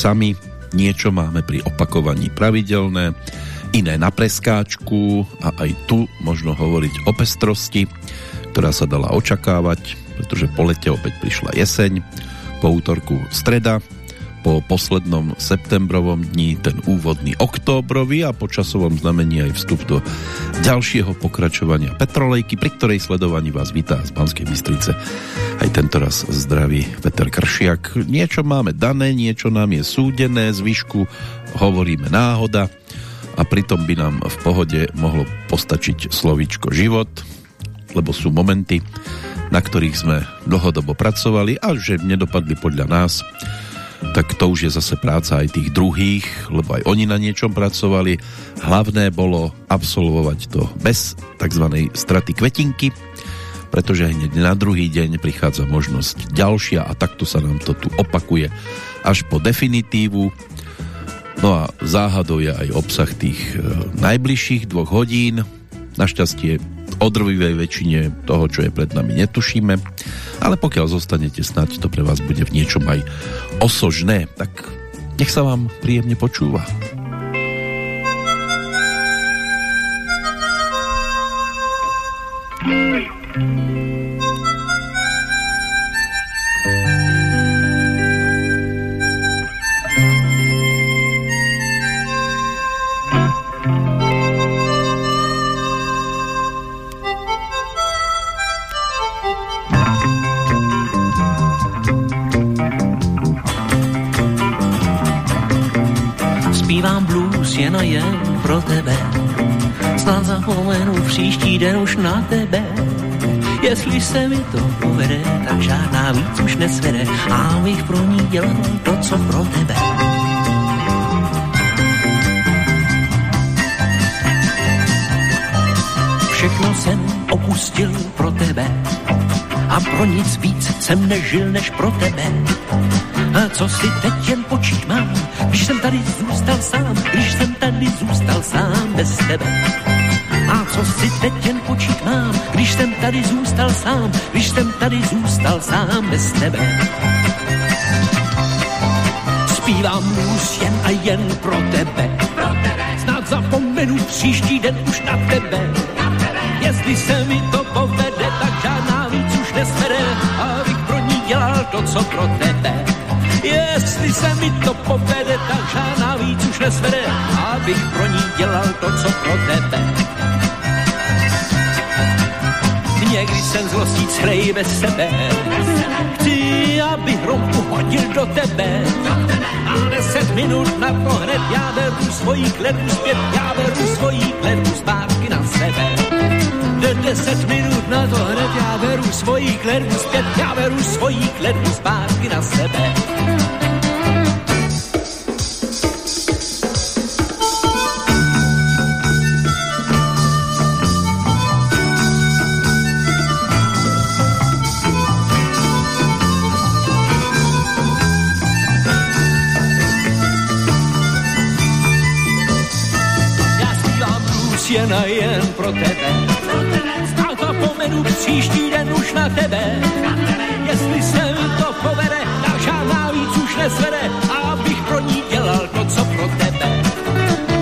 sami. Niečo máme pri opakovaní pravidelné, iné na preskáčku a aj tu možno hovoriť o pestrosti, ktorá sa dala očakávať, pretože po lete opäť prišla jeseň, po útorku streda, po poslednom septembrovom dni ten úvodný októbrový a po časovom znamení aj vstup do ďalšieho pokračovania Petrolejky, pri ktorej sledovaní vás vítá z Banskej Bystrice aj tento raz zdraví Peter Kršiak. Niečo máme dané, niečo nám je súdené, zvyšku hovoríme náhoda a pritom by nám v pohode mohlo postačiť slovíčko život, lebo sú momenty, na ktorých sme dlhodobo pracovali a že nedopadli podľa nás tak to už je zase práca aj tých druhých, lebo aj oni na niečom pracovali. Hlavné bolo absolvovať to bez tzv. straty kvetinky, pretože hneď na druhý deň prichádza možnosť ďalšia a takto sa nám to tu opakuje až po definitívu. No a záhadou je aj obsah tých e, najbližších dvoch hodín. Našťastie o drvivej väčšine toho, čo je pred nami, netušíme. Ale pokiaľ zostanete snať, to pre vás bude v niečom aj osožné, tak nech sa vám príjemne počúva. Den už na tebe. Jestli se mi to povede, tak žádná víc už nesvede. A bych pro ní dělal to, co pro tebe. Všechno jsem opustil pro tebe a pro nic víc jsem nežil než pro tebe. A co si teď jen počít mám, když jsem tady zůstal sám, když jsem tady zůstal sám bez tebe. A co si teď jen počít mám, když jsem tady zůstal sám, když jsem tady zůstal sám bez tebe. Zpívám blues jen a jen pro tebe. Snad zapomenu příští den už na tebe. Jestli se mi to povede, už nesvede, abych pro ní dělal to, co pro tebe. Jestli se mi to povede, tak žádná víc už nesvede, abych pro ní dělal to, co pro tebe. Někdy jsem zlostí celý bez sebe. Chci, aby hromku hodil do tebe. A deset minut na to hned já beru svojí kletbu zpět, já beru svojí kletbu zpátky na sebe. De deset minut na to hned já beru svojí kletbu zpět, já beru svojí kletbu zpátky na sebe. jen a jen pro tebe. Příští den už na tebe. Jestli se mi to povede, tak žádná víc už nesvede, abych pro ní dělal to, co pro tebe.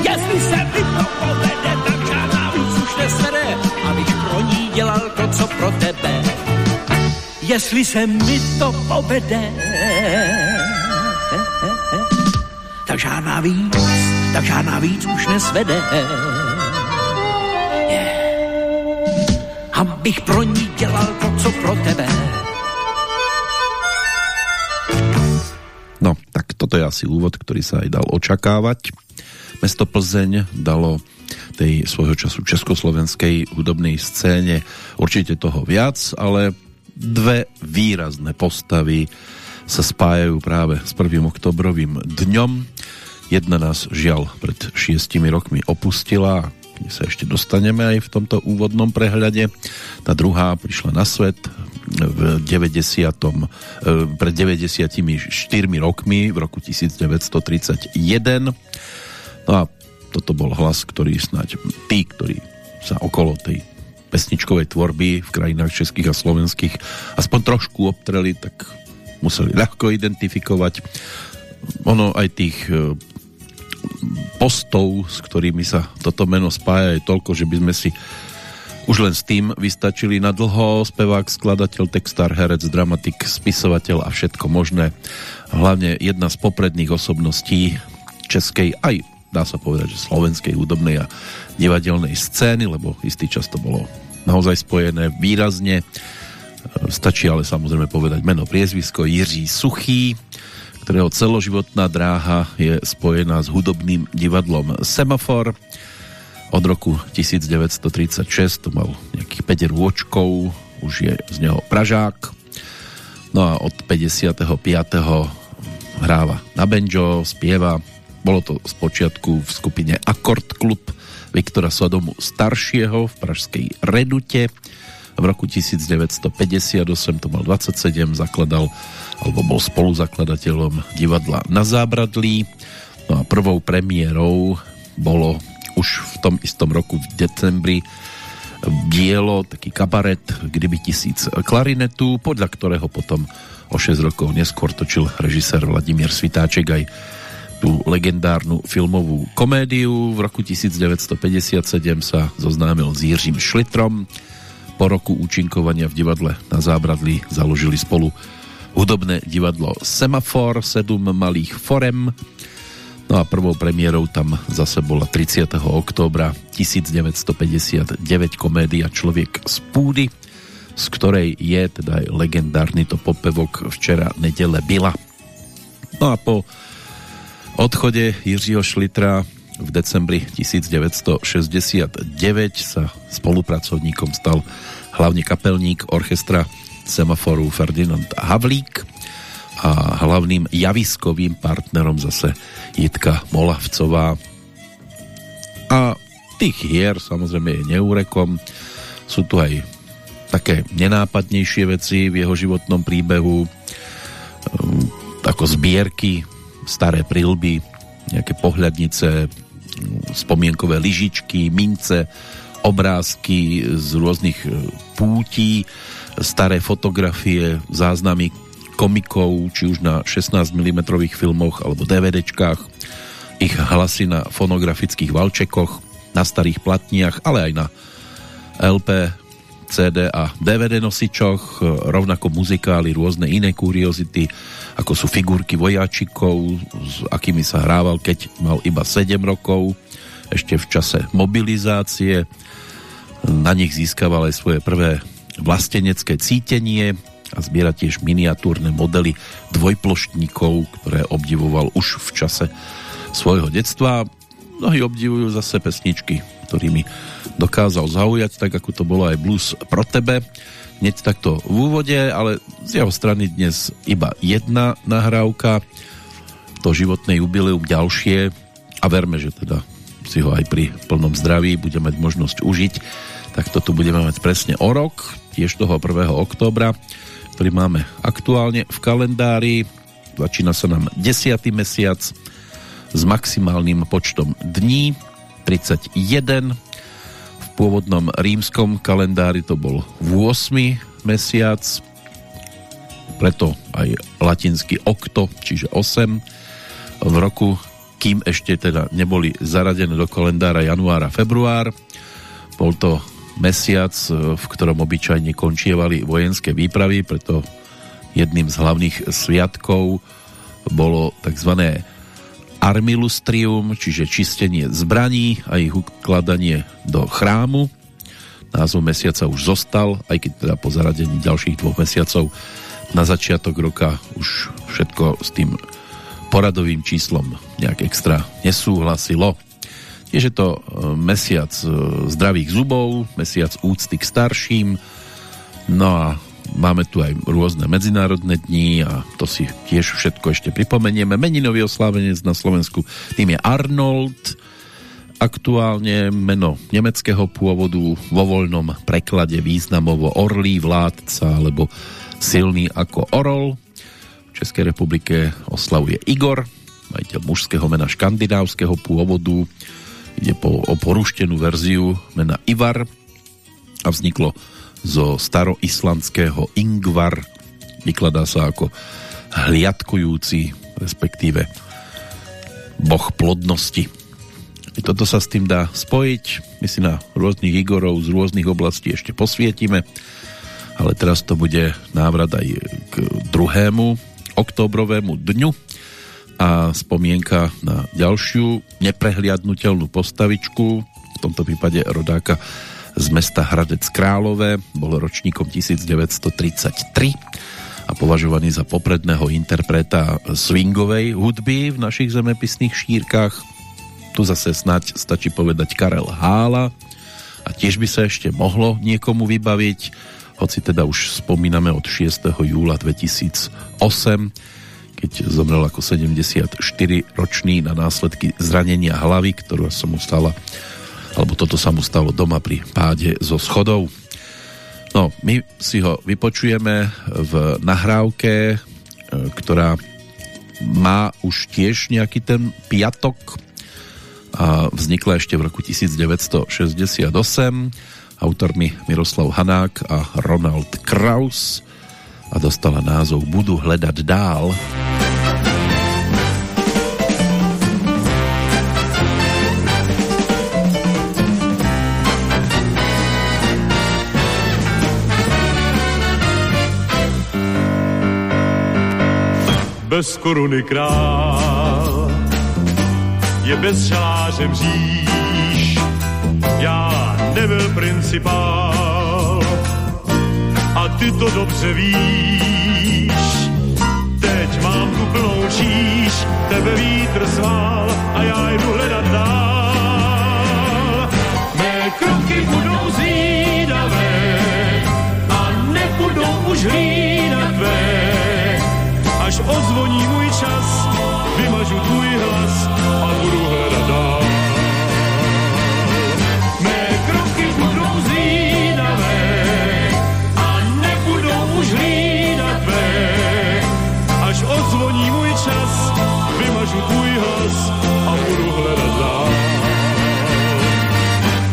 Jestli se mi to povede, tak žádná víc už nesvede, abych pro ní dělal to, co pro tebe. Jestli se mi to povede, tak žádná víc, tak žádná víc už nesvede. Abych pro ní dělal to, co pro tebe. No, tak toto je asi úvod, ktorý sa aj dal očakávať. Mesto Plzeň dalo tej svojho času československej hudobnej scéne určite toho viac, ale dve výrazné postavy sa spájajú práve s 1. oktobrovým dňom. Jedna nás žiaľ pred šiestimi rokmi opustila sa ešte dostaneme aj v tomto úvodnom prehľade. Tá druhá prišla na svet v 90. E, pred 94 rokmi v roku 1931. No a toto bol hlas, ktorý snáď tí, ktorí sa okolo tej pesničkovej tvorby v krajinách českých a slovenských aspoň trošku obtreli, tak museli ľahko identifikovať ono aj tých e, postov, s ktorými sa toto meno spája, je toľko, že by sme si už len s tým vystačili na dlho. Spevák, skladateľ, textár, herec, dramatik, spisovateľ a všetko možné. Hlavne jedna z popredných osobností českej, aj dá sa povedať, že slovenskej hudobnej a divadelnej scény, lebo istý čas to bolo naozaj spojené výrazne. Stačí ale samozrejme povedať meno priezvisko Jiří Suchý, ktorého celoživotná dráha je spojená s hudobným divadlom Semafor od roku 1936 to mal nejakých 5 rôčkov, už je z neho Pražák. No a od 55. hráva na banjo, spieva. Bolo to z počiatku v skupine Akord Klub Viktora Sodomu staršieho v pražskej Redute. V roku 1958 to mal 27, zakladal alebo bol spoluzakladateľom divadla na Zábradlí. No a prvou premiérou bolo už v tom istom roku v decembri dielo, taký kabaret Kdyby tisíc klarinetu, podľa ktorého potom o 6 rokov neskôr točil režisér Vladimír Svitáček aj tú legendárnu filmovú komédiu. V roku 1957 sa zoznámil s Jiřím Šlitrom. Po roku účinkovania v divadle na Zábradlí založili spolu hudobné divadlo Semafor, sedm malých forem, No a prvou premiérou tam zase bola 30. októbra 1959 komédia Človek z púdy, z ktorej je teda aj legendárny to popevok Včera nedele byla. No a po odchode Jiřího Šlitra v decembri 1969 sa spolupracovníkom stal hlavne kapelník orchestra Semaforu Ferdinand Havlík a hlavným javiskovým partnerom zase Jitka Molavcová. A tých hier samozrejme je neúrekom. Sú tu aj také nenápadnejšie veci v jeho životnom príbehu, ehm, ako zbierky, staré prilby, nejaké pohľadnice, spomienkové lyžičky, mince, obrázky z rôznych e, pútí, staré fotografie, záznamy komikov, či už na 16 mm filmoch alebo DVDčkách, ich hlasy na fonografických valčekoch, na starých platniach, ale aj na LP, CD a DVD nosičoch, rovnako muzikály, rôzne iné kuriozity, ako sú figurky vojačikov, s akými sa hrával, keď mal iba 7 rokov, ešte v čase mobilizácie. Na nich získaval aj svoje prvé vlastenecké cítenie, a zbiera tiež miniatúrne modely dvojploštníkov, ktoré obdivoval už v čase svojho detstva. Mnohí obdivujú zase pesničky, ktorými dokázal zaujať, tak ako to bolo aj blues pro tebe. Hneď takto v úvode, ale z jeho strany dnes iba jedna nahrávka, to životné jubileum ďalšie a verme, že teda si ho aj pri plnom zdraví budeme mať možnosť užiť. Tak to tu budeme mať presne o rok, tiež toho 1. októbra ktorý máme aktuálne v kalendári. Začína sa nám 10. mesiac s maximálnym počtom dní 31. V pôvodnom rímskom kalendári to bol 8. mesiac, preto aj latinský okto, čiže 8. V roku, kým ešte teda neboli zaradené do kalendára januára, február, bol to mesiac, e, v ktorom obyčajne končievali vojenské výpravy, preto jedným z hlavných sviatkov bolo tzv. armilustrium, čiže čistenie zbraní a ich ukladanie do chrámu. Názov mesiaca už zostal, aj keď teda po zaradení ďalších dvoch mesiacov na začiatok roka už všetko s tým poradovým číslom nejak extra nesúhlasilo. Tiež je to e, mesiac e, zdravých zubov, mesiac úcty k starším, no a máme tu aj rôzne medzinárodné dní a to si tiež všetko ešte pripomenieme. Meninový oslávenec na Slovensku, tým je Arnold, aktuálne meno nemeckého pôvodu vo voľnom preklade významovo orlý vládca alebo silný ako orol. Českej republike oslavuje Igor, majiteľ mužského mena škandinávskeho pôvodu, Ide po, o poruštenú verziu mena Ivar a vzniklo zo staroislandského Ingvar. Vykladá sa ako hliadkujúci, respektíve boh plodnosti. I toto sa s tým dá spojiť. My si na rôznych Igorov z rôznych oblastí ešte posvietime, ale teraz to bude návrat aj k druhému oktobrovému dňu a spomienka na ďalšiu neprehliadnutelnú postavičku, v tomto prípade rodáka z mesta Hradec Králové, bol ročníkom 1933 a považovaný za popredného interpreta swingovej hudby v našich zemepisných šírkach. Tu zase snať stačí povedať Karel Hála a tiež by sa ešte mohlo niekomu vybaviť, hoci teda už spomíname od 6. júla 2008, keď zomrel ako 74-ročný na následky zranenia hlavy, ktorú sa mu stala alebo toto sa mu stalo doma pri páde zo schodov. No, my si ho vypočujeme v nahrávke, e, ktorá má už tiež nejaký ten piatok a vznikla ešte v roku 1968 autormi Miroslav Hanák a Ronald Kraus a dostala názov Budu hledať dál. Bez koruny král je bez šaláře mříž. Já nebyl principál a ty to dobře víš. Teď mám tu plnou číš, tebe vítr svál a já jdu hledat dál. Mé kroky budou zvídavé a nebudou už hlídat tvé, až ozvoní můj čas, vymažu tvůj hlas a budu hledat dál.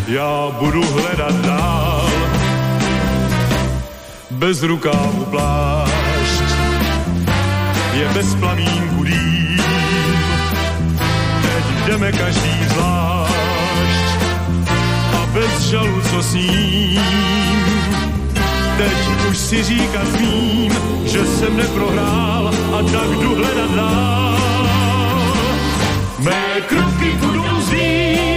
Já budu hledat dál. Bez rukávu plášť je bez plamínku dým jdeme každý zvlášť a bez žalu, co s ním. Teď už si říkat smím, že jsem neprohrál a tak jdu hledat dál. Mé kroky budou zvídavé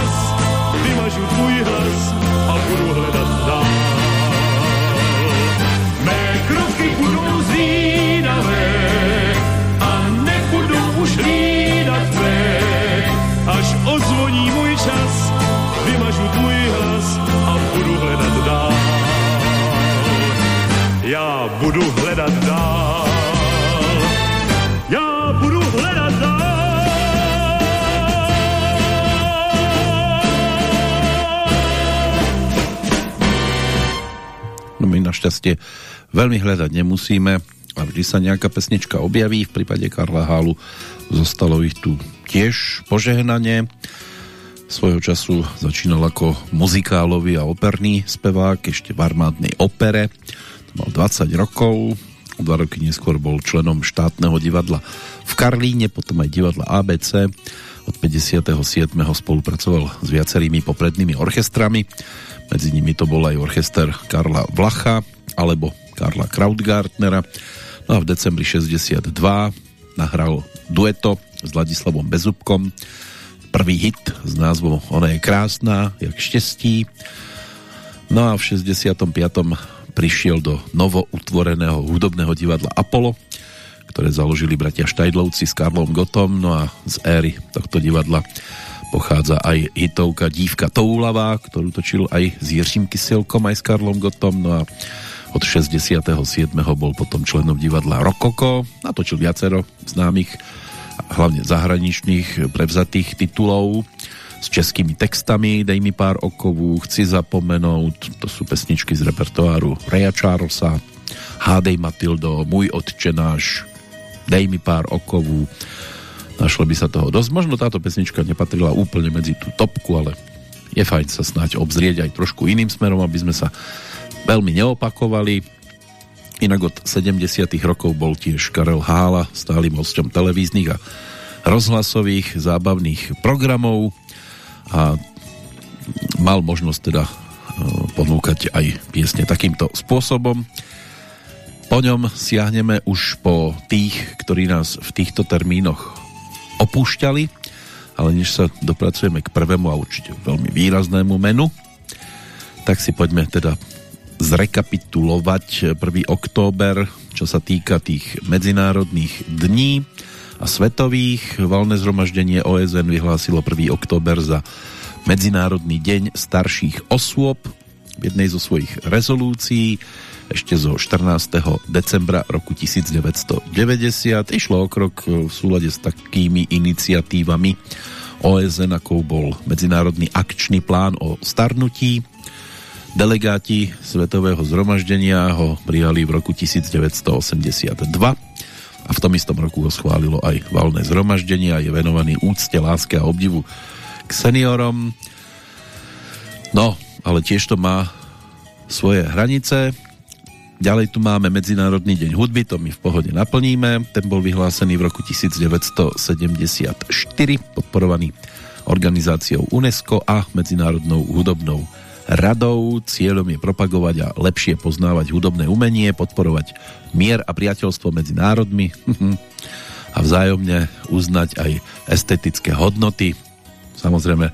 čas, vymažu tvůj hlas a budu hledat dál. kroky budou zvídavé a nebudou už hlídat tvé, až ozvoní můj čas, vymažu tvůj hlas a budu hledat dál. Já budu hledat dál. Našťastie veľmi hľadať nemusíme a vždy sa nejaká pesnička objaví. V prípade Karla Hálu zostalo ich tu tiež požehnanie. Svojho času začínal ako muzikálový a operný spevák ešte v armádnej opere. To mal 20 rokov. Dva roky neskôr bol členom štátneho divadla v Karlíne, potom aj divadla ABC. Od 57. spolupracoval s viacerými poprednými orchestrami medzi nimi to bol aj orchester Karla Vlacha alebo Karla Krautgartnera. No a v decembri 62 nahral dueto s Ladislavom Bezubkom prvý hit s názvom Ona je krásna, jak štěstí. No a v 65. prišiel do novo utvoreného hudobného divadla Apollo, ktoré založili bratia Štajdlovci s Karlom Gotom, no a z éry tohto divadla pochádza aj hitovka Dívka Toulavá, ktorú točil aj s Jiřím Kysilkom, aj s Karlom Gotom, no a od 67. bol potom členom divadla Rokoko, natočil viacero známych, hlavne zahraničných prevzatých titulov s českými textami, dej mi pár okovú, chci zapomenout, to sú pesničky z repertoáru Reja Charlesa, Hádej Matildo, Můj otčenáš, dej mi pár okovú, Našlo by sa toho dosť. Možno táto pesnička nepatrila úplne medzi tú topku, ale je fajn sa snáď obzrieť aj trošku iným smerom, aby sme sa veľmi neopakovali. Inak od 70. rokov bol tiež Karel Hála stálym hostom televíznych a rozhlasových zábavných programov a mal možnosť teda e, ponúkať aj piesne takýmto spôsobom. Po ňom siahneme už po tých, ktorí nás v týchto termínoch opúšťali, ale než sa dopracujeme k prvému a určite veľmi výraznému menu, tak si poďme teda zrekapitulovať 1. október, čo sa týka tých medzinárodných dní a svetových. Valné zhromaždenie OSN vyhlásilo 1. október za Medzinárodný deň starších osôb v jednej zo svojich rezolúcií ešte zo 14. decembra roku 1990. Išlo o krok v súlade s takými iniciatívami OSN, ako bol Medzinárodný akčný plán o starnutí, Delegáti Svetového zhromaždenia ho prijali v roku 1982 a v tom istom roku ho schválilo aj valné zhromaždenie a je venovaný úcte, láske a obdivu k seniorom. No, ale tiež to má svoje hranice. Ďalej tu máme Medzinárodný deň hudby, to my v pohode naplníme. Ten bol vyhlásený v roku 1974, podporovaný organizáciou UNESCO a Medzinárodnou hudobnou radou. Cieľom je propagovať a lepšie poznávať hudobné umenie, podporovať mier a priateľstvo medzi národmi a vzájomne uznať aj estetické hodnoty. Samozrejme,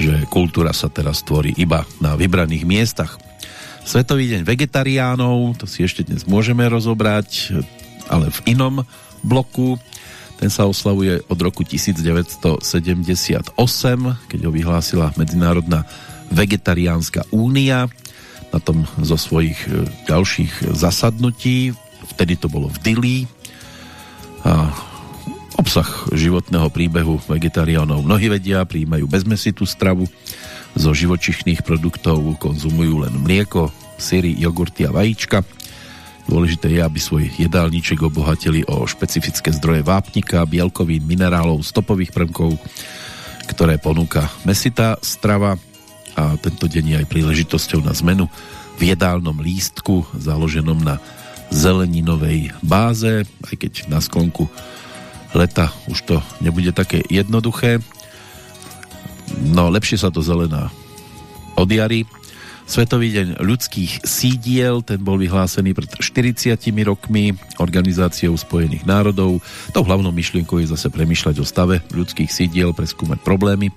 že kultúra sa teraz tvorí iba na vybraných miestach. Svetový deň vegetariánov, to si ešte dnes môžeme rozobrať, ale v inom bloku. Ten sa oslavuje od roku 1978, keď ho vyhlásila Medzinárodná Vegetariánska únia na tom zo svojich e, ďalších zasadnutí. Vtedy to bolo v Dili. A obsah životného príbehu vegetariánov mnohí vedia, príjmajú bezmesitú stravu zo živočišných produktov, konzumujú len mlieko, syry, jogurty a vajíčka. Dôležité je, aby svoj jedálniček obohatili o špecifické zdroje vápnika, bielkovín, minerálov, stopových prvkov, ktoré ponúka mesitá strava a tento deň je aj príležitosťou na zmenu v jedálnom lístku založenom na zeleninovej báze, aj keď na sklonku leta už to nebude také jednoduché. No lepšie sa to zelená od jary. Svetový deň ľudských sídiel, ten bol vyhlásený pred 40 rokmi Organizáciou spojených národov. Tou hlavnou myšlienkou je zase premyšľať o stave ľudských sídiel, preskúmať problémy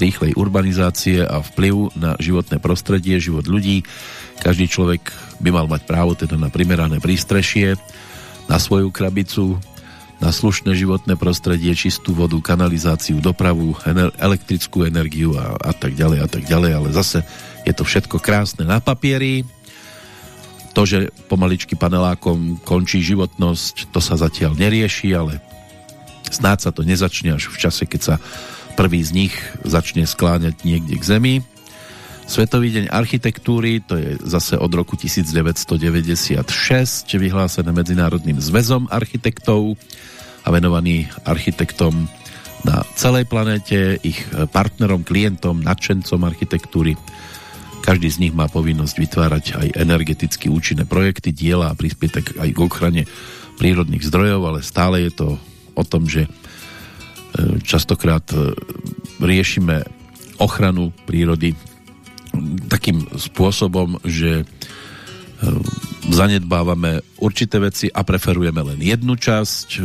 rýchlej urbanizácie a vplyv na životné prostredie, život ľudí. Každý človek by mal mať právo teda na primerané prístrešie, na svoju krabicu, na slušné životné prostredie, čistú vodu, kanalizáciu, dopravu, ener- elektrickú energiu a, a tak ďalej a tak ďalej, ale zase je to všetko krásne na papieri. To, že pomaličky panelákom končí životnosť, to sa zatiaľ nerieši, ale snáď sa to nezačne až v čase, keď sa Prvý z nich začne skláňať niekde k zemi. Svetový deň architektúry, to je zase od roku 1996, vyhlásené Medzinárodným zväzom architektov a venovaný architektom na celej planéte, ich partnerom, klientom, nadšencom architektúry. Každý z nich má povinnosť vytvárať aj energeticky účinné projekty, diela a prispieť aj k ochrane prírodných zdrojov, ale stále je to o tom, že častokrát e, riešime ochranu prírody takým spôsobom, že e, zanedbávame určité veci a preferujeme len jednu časť e,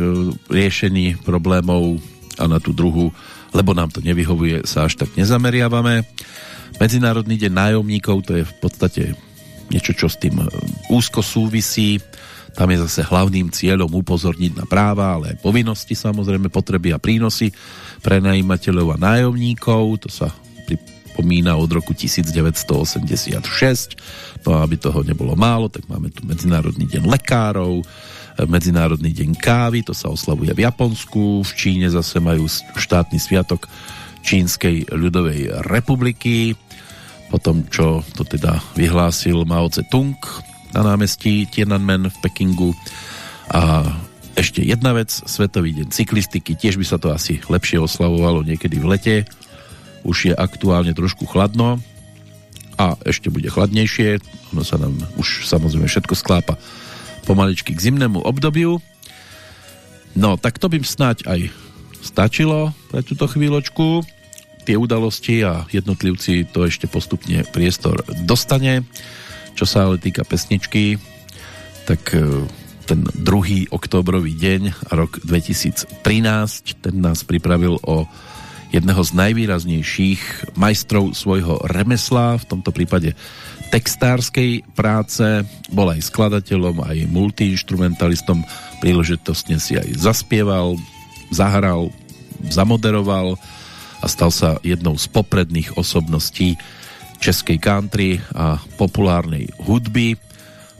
riešení problémov a na tú druhú, lebo nám to nevyhovuje, sa až tak nezameriavame. Medzinárodný deň nájomníkov, to je v podstate niečo, čo s tým úzko súvisí. Tam je zase hlavným cieľom upozorniť na práva, ale aj povinnosti samozrejme, potreby a prínosy pre najímateľov a nájomníkov. To sa pripomína od roku 1986. No a aby toho nebolo málo, tak máme tu Medzinárodný deň lekárov, Medzinárodný deň kávy, to sa oslavuje v Japonsku, v Číne zase majú štátny sviatok Čínskej ľudovej republiky, potom čo to teda vyhlásil Mao Tse-tung na námestí Tiananmen v Pekingu. A ešte jedna vec, Svetový deň cyklistiky, tiež by sa to asi lepšie oslavovalo niekedy v lete. Už je aktuálne trošku chladno, a ešte bude chladnejšie. Ono sa nám už samozrejme všetko sklápa pomaličky k zimnému obdobiu. No, tak to by snáď aj stačilo pre túto chvíľočku. Tie udalosti a jednotlivci to ešte postupne priestor dostane. Čo sa ale týka pesničky, tak e, ten 2. oktobrový deň rok 2013, ten nás pripravil o jedného z najvýraznejších majstrov svojho remesla, v tomto prípade textárskej práce, bol aj skladateľom, aj multiinstrumentalistom, príležitostne si aj zaspieval, zahral, zamoderoval a stal sa jednou z popredných osobností českej country a populárnej hudby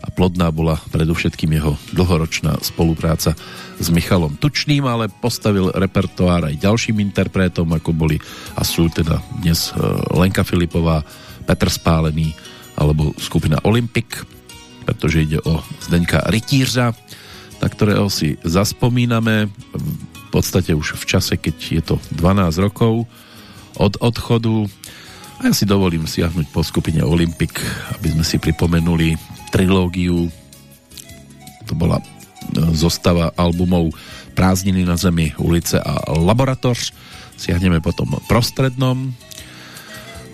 a plodná bola predovšetkým jeho dlhoročná spolupráca s Michalom Tučným, ale postavil repertoár aj ďalším interpretom, ako boli a sú teda dnes e, Lenka Filipová, Petr Spálený alebo skupina Olympic, pretože ide o Zdeňka Rytířa, na ktorého si zaspomíname v podstate už v čase, keď je to 12 rokov od odchodu. A ja si dovolím siahnuť po skupine Olympic, aby sme si pripomenuli trilógiu. To bola e, zostava albumov Prázdniny na zemi, ulice a laboratoř. Siahneme potom prostrednom.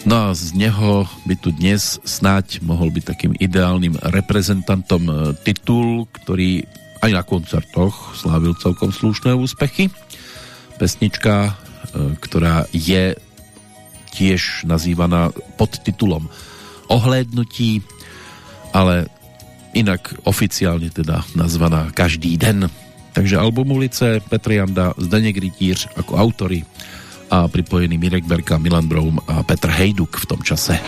No a z neho by tu dnes snáď mohol byť takým ideálnym reprezentantom e, titul, ktorý aj na koncertoch slávil celkom slušné úspechy. Pesnička, e, ktorá je tiež nazývaná pod titulom Ohlédnutí ale inak oficiálne teda nazvaná Každý den. Takže album ulice Petr Janda, Zdeněk Rytíř ako autory a pripojený Mirek Berka, Milan Broum a Petr Hejduk v tom čase.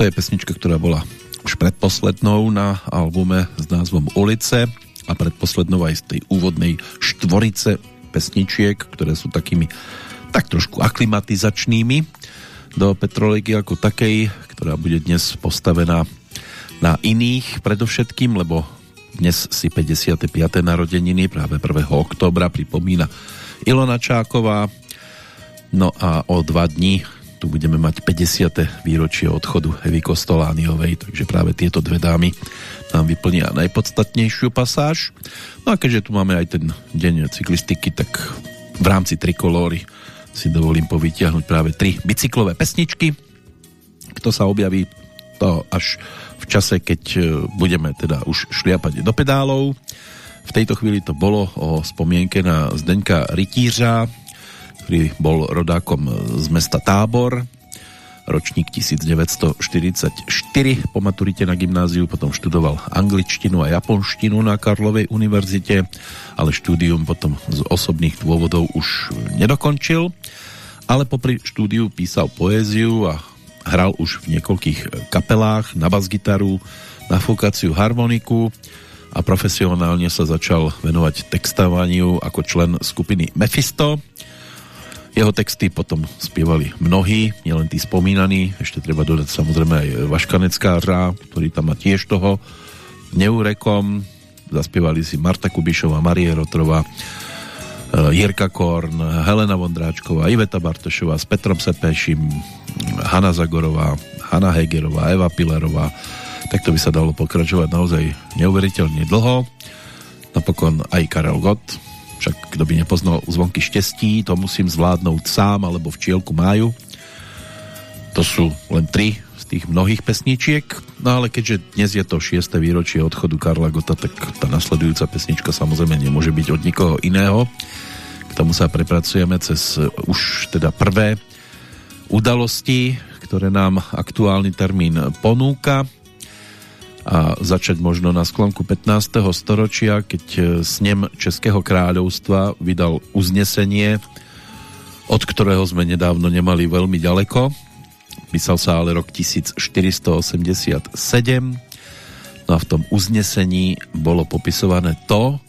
To je pesnička, ktorá bola už predposlednou na albume s názvom Ulice a predposlednou aj z tej úvodnej štvorice pesničiek, ktoré sú takými tak trošku aklimatizačnými do Petrolegy ako takej, ktorá bude dnes postavená na iných predovšetkým, lebo dnes si 55. narodeniny práve 1. oktobra pripomína Ilona Čáková. No a o dva dní tu budeme mať 50. výročie odchodu Evy Kostolániovej, takže práve tieto dve dámy nám vyplnia najpodstatnejšiu pasáž. No a keďže tu máme aj ten deň cyklistiky, tak v rámci trikolóry si dovolím povytiahnuť práve tri bicyklové pesničky. Kto sa objaví, to až v čase, keď e, budeme teda už šliapať do pedálov. V tejto chvíli to bolo o spomienke na Zdeňka Rytířa, ktorý bol rodákom z mesta Tábor, ročník 1944, po maturite na gymnáziu potom študoval angličtinu a japonštinu na Karlovej univerzite, ale štúdium potom z osobných dôvodov už nedokončil, ale popri štúdiu písal poéziu a hral už v niekoľkých kapelách na basgitaru, na fúkaciu harmoniku a profesionálne sa začal venovať textávaniu ako člen skupiny Mephisto, jeho texty potom spievali mnohí, nielen tí spomínaní, ešte treba dodať samozrejme aj Vaškaneckářa, ktorý tam má tiež toho neurekom. Zaspievali si Marta Kubišová, Marie Rotrova, eh, Jirka Korn, Helena Vondráčková, Iveta Bartošová s Petrom Sepešim, Hanna Zagorová, Hanna Hegerová, Eva Pilerová. Takto by sa dalo pokračovať naozaj neuveriteľne dlho. Napokon aj Karel Gott, však kto by nepoznal zvonky štestí, to musím zvládnout sám, alebo včielku máju. To sú len tri z tých mnohých pesničiek, no ale keďže dnes je to 6. výročie odchodu Karla Gota, tak tá nasledujúca pesnička samozrejme nemôže byť od nikoho iného. K tomu sa prepracujeme cez už teda prvé udalosti, ktoré nám aktuálny termín ponúka a začať možno na sklonku 15. storočia, keď e, snem Českého kráľovstva vydal uznesenie, od ktorého sme nedávno nemali veľmi ďaleko. Písal sa ale rok 1487. No a v tom uznesení bolo popisované to,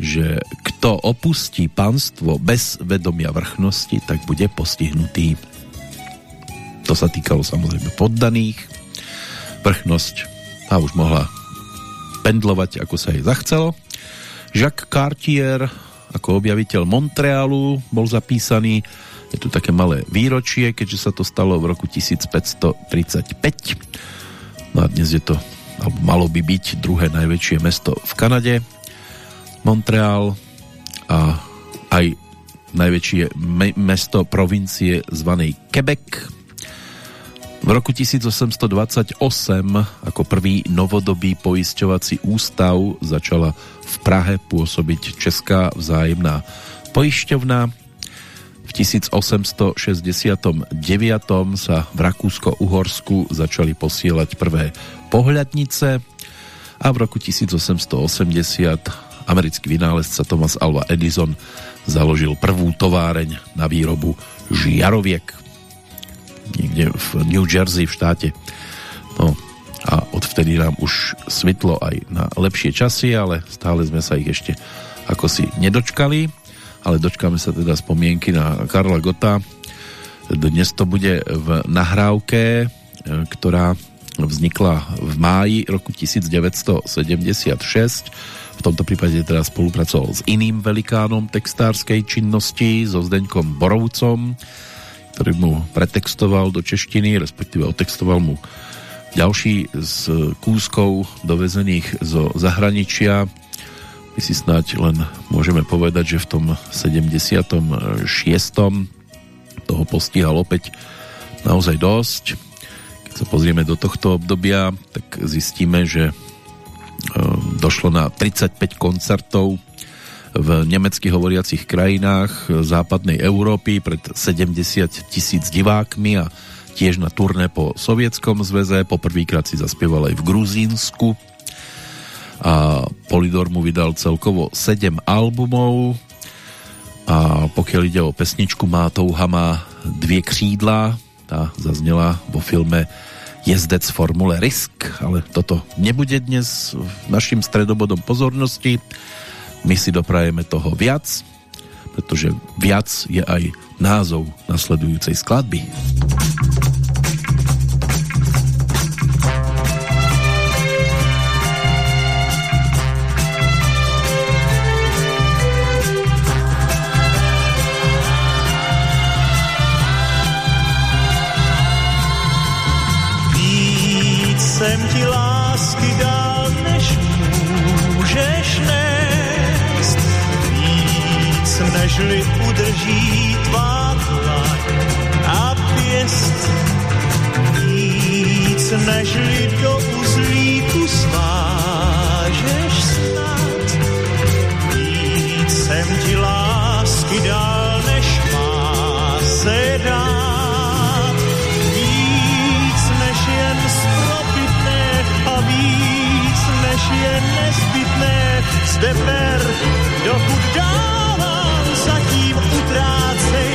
že kto opustí panstvo bez vedomia vrchnosti, tak bude postihnutý. To sa týkalo samozrejme poddaných. Vrchnosť a už mohla pendlovať, ako sa jej zachcelo. Jacques Cartier ako objaviteľ Montrealu bol zapísaný. Je tu také malé výročie, keďže sa to stalo v roku 1535. No a dnes je to, alebo malo by byť druhé najväčšie mesto v Kanade. Montreal a aj najväčšie me mesto provincie zvanej Quebec v roku 1828 ako prvý novodobý poisťovací ústav začala v Prahe pôsobiť Česká vzájemná poisťovna. V 1869 sa v Rakúsko-Uhorsku začali posielať prvé pohľadnice a v roku 1880 americký vynálezca Thomas Alva Edison založil prvú továreň na výrobu žiaroviek niekde v New Jersey v štáte. No a odvtedy nám už svitlo aj na lepšie časy, ale stále sme sa ich ešte ako si nedočkali, ale dočkáme sa teda spomienky na Karla Gota. Dnes to bude v nahrávke, e, ktorá vznikla v máji roku 1976. V tomto prípade teda spolupracoval s iným velikánom textárskej činnosti, so Zdeňkom Borovcom, ktorý mu pretextoval do češtiny, respektíve otextoval mu ďalší z kúskov dovezených zo zahraničia. My si snáď len môžeme povedať, že v tom 76. toho postihal opäť naozaj dosť. Keď sa pozrieme do tohto obdobia, tak zistíme, že e, došlo na 35 koncertov v nemecky hovoriacich krajinách západnej Európy pred 70 tisíc divákmi a tiež na turné po Sovietskom zväze. Poprvýkrát si zaspieval aj v Gruzínsku a Polydor mu vydal celkovo 7 albumov a pokiaľ ide o pesničku Má touha má dvie křídla, tá zaznela vo filme Jezdec Formule Risk, ale toto nebude dnes našim stredobodom pozornosti. My si doprajeme toho viac, pretože viac je aj názov nasledujúcej skladby. Víc, nežli udrží tvá tlak a pěst. Víc, nežli do uzlíku svážeš snad. Víc jsem ti lásky dal, než má se dát. je nezbytné, zde ber, dokud zatím utrácej,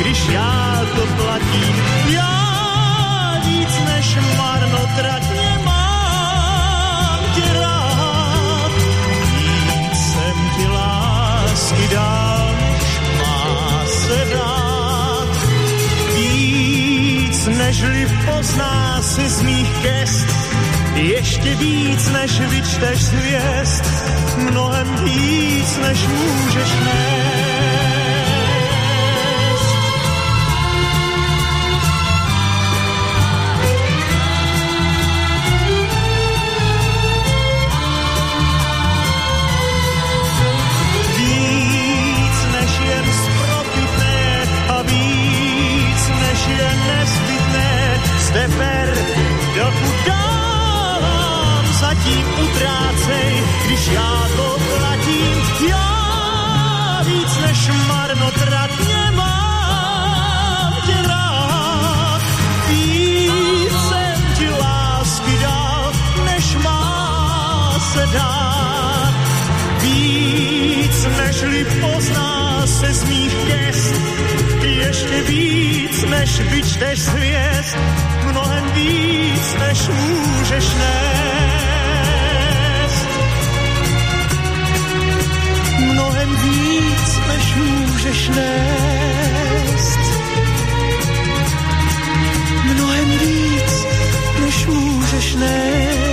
když já to platím. Já víc než marnotrať nemám tě rád, víc jsem ti lásky dál, než má se dát. Víc nežli pozná si z mých gest, ještě víc, než vyčteš hvězd, mnohem víc, než můžeš nést. Zatím utrácej, když já to platím. Já víc než marnotrat nemám tě rád. Víc jsem ti lásky dal, než má se dát. Víc nežli pozná se z mých gest, ještě víc, než vyčteš hvězd, mnohem víc, než můžeš nést. Než můžeš nést. Mnohem víc, než můžeš nést.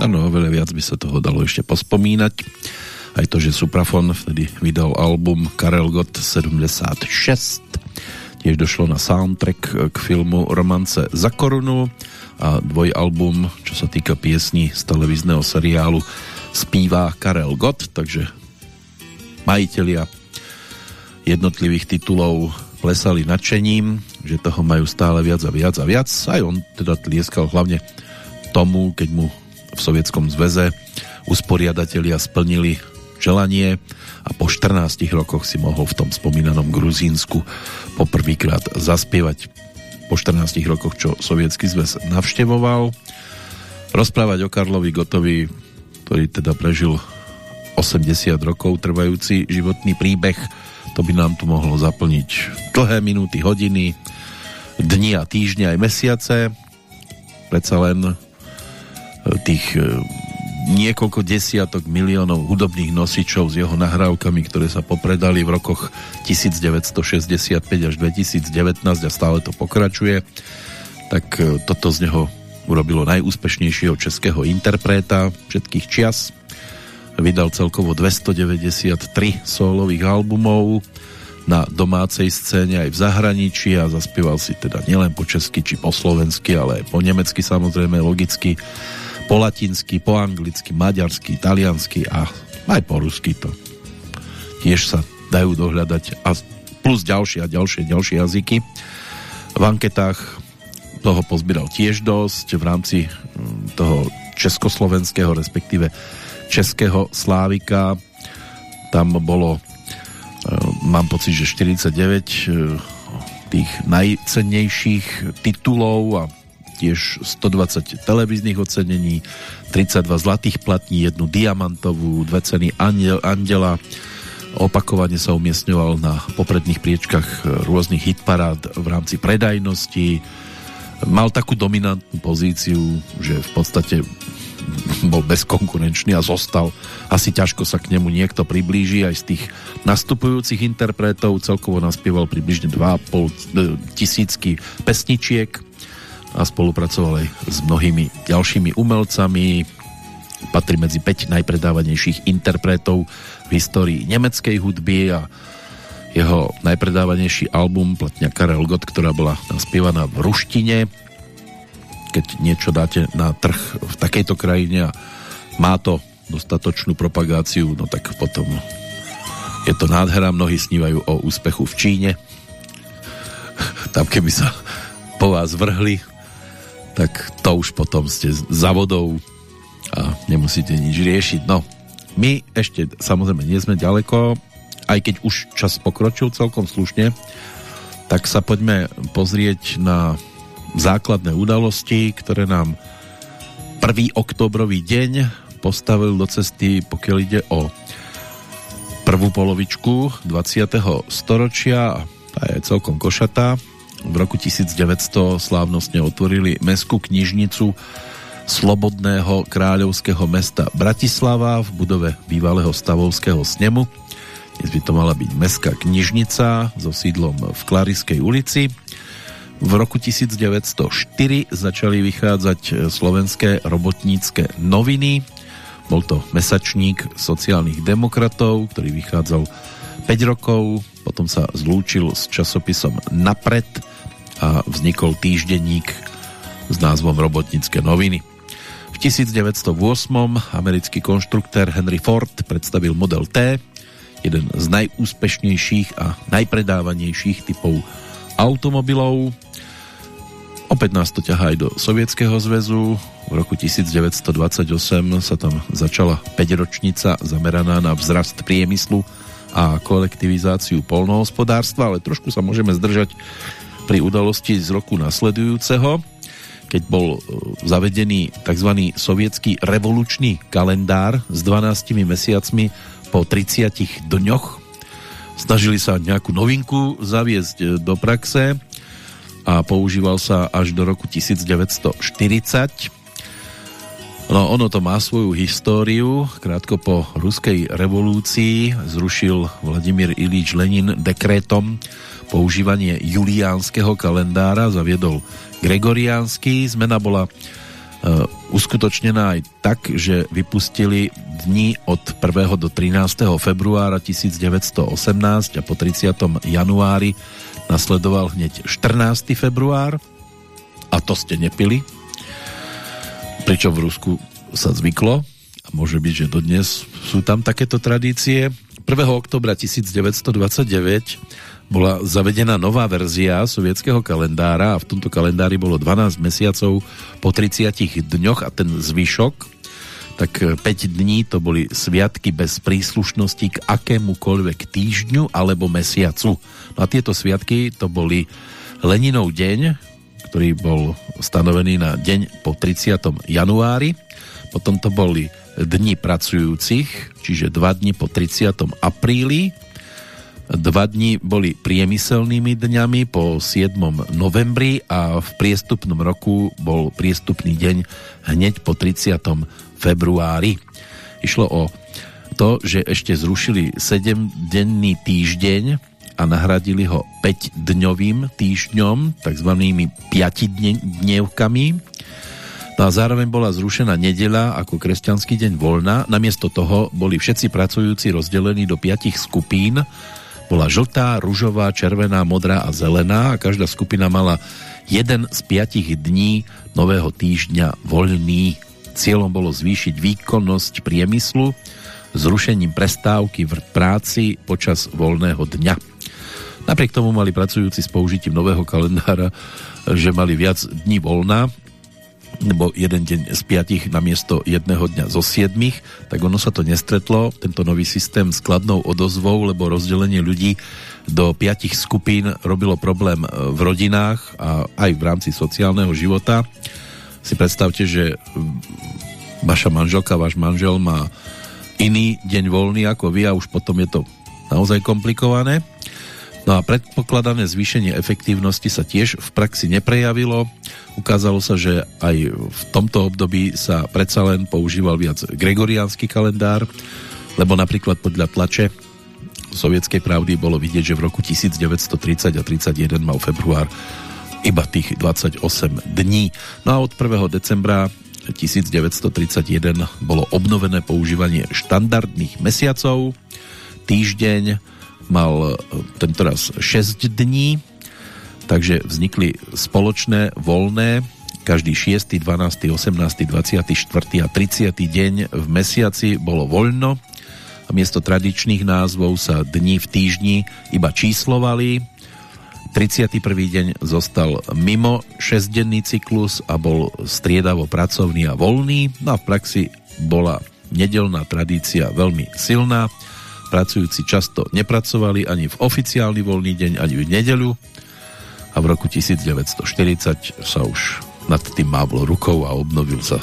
Áno, oveľa viac by sa toho dalo ešte pospomínať. Aj to, že Suprafon vtedy vydal album Karel Gott 76 Tiež došlo na soundtrack k filmu Romance za korunu a dvojalbum, čo sa týka piesní z televízneho seriálu spívá Karel Gott, takže majitelia jednotlivých titulov plesali nadšením, že toho majú stále viac a viac a viac. Aj on teda tlieskal hlavne tomu, keď mu v Sovietskom zväze usporiadatelia splnili želanie a po 14 rokoch si mohol v tom spomínanom Gruzínsku poprvýkrát zaspievať po 14 rokoch, čo Sovietský zväz navštevoval. Rozprávať o Karlovi Gotovi, ktorý teda prežil 80 rokov trvajúci životný príbeh, to by nám tu mohlo zaplniť dlhé minúty, hodiny, dni a týždne aj mesiace. Predsa len tých niekoľko desiatok miliónov hudobných nosičov s jeho nahrávkami, ktoré sa popredali v rokoch 1965 až 2019 a stále to pokračuje, tak e, toto z neho urobilo najúspešnejšieho českého interpreta všetkých čias. Vydal celkovo 293 solových albumov na domácej scéne aj v zahraničí a zaspieval si teda nielen po česky či po slovensky, ale aj po nemecky samozrejme, logicky po latinsky, po anglicky, maďarsky, taliansky a aj po rusky to tiež sa dajú dohľadať a plus ďalšie a ďalšie, ďalšie jazyky. V anketách toho pozbieral tiež dosť v rámci mm, toho československého, respektíve českého slávika. Tam bolo, e, mám pocit, že 49 e, tých najcennejších titulov a tiež 120 televíznych ocenení, 32 zlatých platní, jednu diamantovú, dve ceny Andel, Andela, opakovane sa umiestňoval na popredných priečkach rôznych hitparád v rámci predajnosti, mal takú dominantnú pozíciu, že v podstate bol bezkonkurenčný a zostal. Asi ťažko sa k nemu niekto priblíži aj z tých nastupujúcich interpretov. Celkovo naspieval približne 2,5 e, tisícky pesničiek a spolupracoval aj s mnohými ďalšími umelcami. Patrí medzi 5 najpredávanejších interpretov v histórii nemeckej hudby a jeho najpredávanejší album Platňa Karel Gott, ktorá bola naspievaná v ruštine keď niečo dáte na trh v takejto krajine a má to dostatočnú propagáciu, no tak potom je to nádhera, mnohí snívajú o úspechu v Číne. Tam keby sa po vás vrhli, tak to už potom ste za vodou a nemusíte nič riešiť. No, my ešte samozrejme nie sme ďaleko, aj keď už čas pokročil celkom slušne, tak sa poďme pozrieť na základné udalosti, ktoré nám 1. oktobrový deň postavil do cesty, pokiaľ ide o prvú polovičku 20. storočia, tá je celkom košatá. V roku 1900 slávnostne otvorili meskú knižnicu Slobodného kráľovského mesta Bratislava v budove bývalého stavovského snemu. Dnes by to mala byť mestská knižnica so sídlom v Klariskej ulici. V roku 1904 začali vychádzať slovenské robotnícke noviny. Bol to mesačník sociálnych demokratov, ktorý vychádzal 5 rokov, potom sa zlúčil s časopisom Napred a vznikol týždenník s názvom Robotnícke noviny. V 1908 americký konštruktér Henry Ford predstavil model T, jeden z najúspešnejších a najpredávanejších typov automobilov. Opäť nás to ťahá aj do Sovietskeho zväzu. V roku 1928 sa tam začala 5-ročnica zameraná na vzrast priemyslu a kolektivizáciu polnohospodárstva, ale trošku sa môžeme zdržať pri udalosti z roku nasledujúceho, keď bol e, zavedený tzv. sovietský revolučný kalendár s 12 mesiacmi po 30 dňoch. Snažili sa nejakú novinku zaviesť e, do praxe, a používal sa až do roku 1940. No ono to má svoju históriu. Krátko po ruskej revolúcii zrušil Vladimír Ilíč Lenin dekrétom používanie juliánskeho kalendára, zaviedol gregoriánsky. Zmena bola e, uskutočnená aj tak, že vypustili dni od 1. do 13. februára 1918 a po 30. januári Nasledoval hneď 14. február a to ste nepili. Pričom v Rusku sa zvyklo a môže byť, že dodnes sú tam takéto tradície. 1. oktobra 1929 bola zavedená nová verzia sovietského kalendára a v tomto kalendári bolo 12 mesiacov po 30 dňoch a ten zvyšok tak 5 e, dní to boli sviatky bez príslušnosti k akémukoľvek týždňu alebo mesiacu. No a tieto sviatky to boli Leninov deň, ktorý bol stanovený na deň po 30. januári, potom to boli dni pracujúcich, čiže 2 dni po 30. apríli, Dva dni boli priemyselnými dňami po 7. novembri a v priestupnom roku bol priestupný deň hneď po 30 februári. Išlo o to, že ešte zrušili 7-denný týždeň a nahradili ho 5-dňovým týždňom, takzvanými 5-dňevkami. No a zároveň bola zrušená nedela ako kresťanský deň voľna. Namiesto toho boli všetci pracujúci rozdelení do 5 skupín. Bola žltá, ružová, červená, modrá a zelená a každá skupina mala jeden z 5 dní nového týždňa voľný Cieľom bolo zvýšiť výkonnosť priemyslu zrušením prestávky v práci počas voľného dňa. Napriek tomu mali pracujúci s použitím nového kalendára, že mali viac dní voľna, nebo jeden deň z piatich na miesto jedného dňa zo siedmých, tak ono sa to nestretlo, tento nový systém s kladnou odozvou, lebo rozdelenie ľudí do piatich skupín robilo problém v rodinách a aj v rámci sociálneho života. Si predstavte, že vaša manželka, váš manžel má iný deň voľný ako vy a už potom je to naozaj komplikované. No a predpokladané zvýšenie efektívnosti sa tiež v praxi neprejavilo. Ukázalo sa, že aj v tomto období sa predsa len používal viac gregoriánsky kalendár, lebo napríklad podľa tlače sovietskej pravdy bolo vidieť, že v roku 1930 a 31 mal február iba tých 28 dní. No a od 1. decembra 1931 bolo obnovené používanie štandardných mesiacov. Týždeň mal e, tentoraz 6 dní, takže vznikli spoločné, voľné, každý 6., 12., 18., 24. a 30. deň v mesiaci bolo voľno a miesto tradičných názvov sa dni v týždni iba číslovali. 31. deň zostal mimo 6-denný cyklus a bol striedavo pracovný a voľný. No a v praxi bola nedelná tradícia veľmi silná pracujúci často nepracovali ani v oficiálny voľný deň, ani v nedeľu a v roku 1940 sa už nad tým mávlo rukou a obnovil sa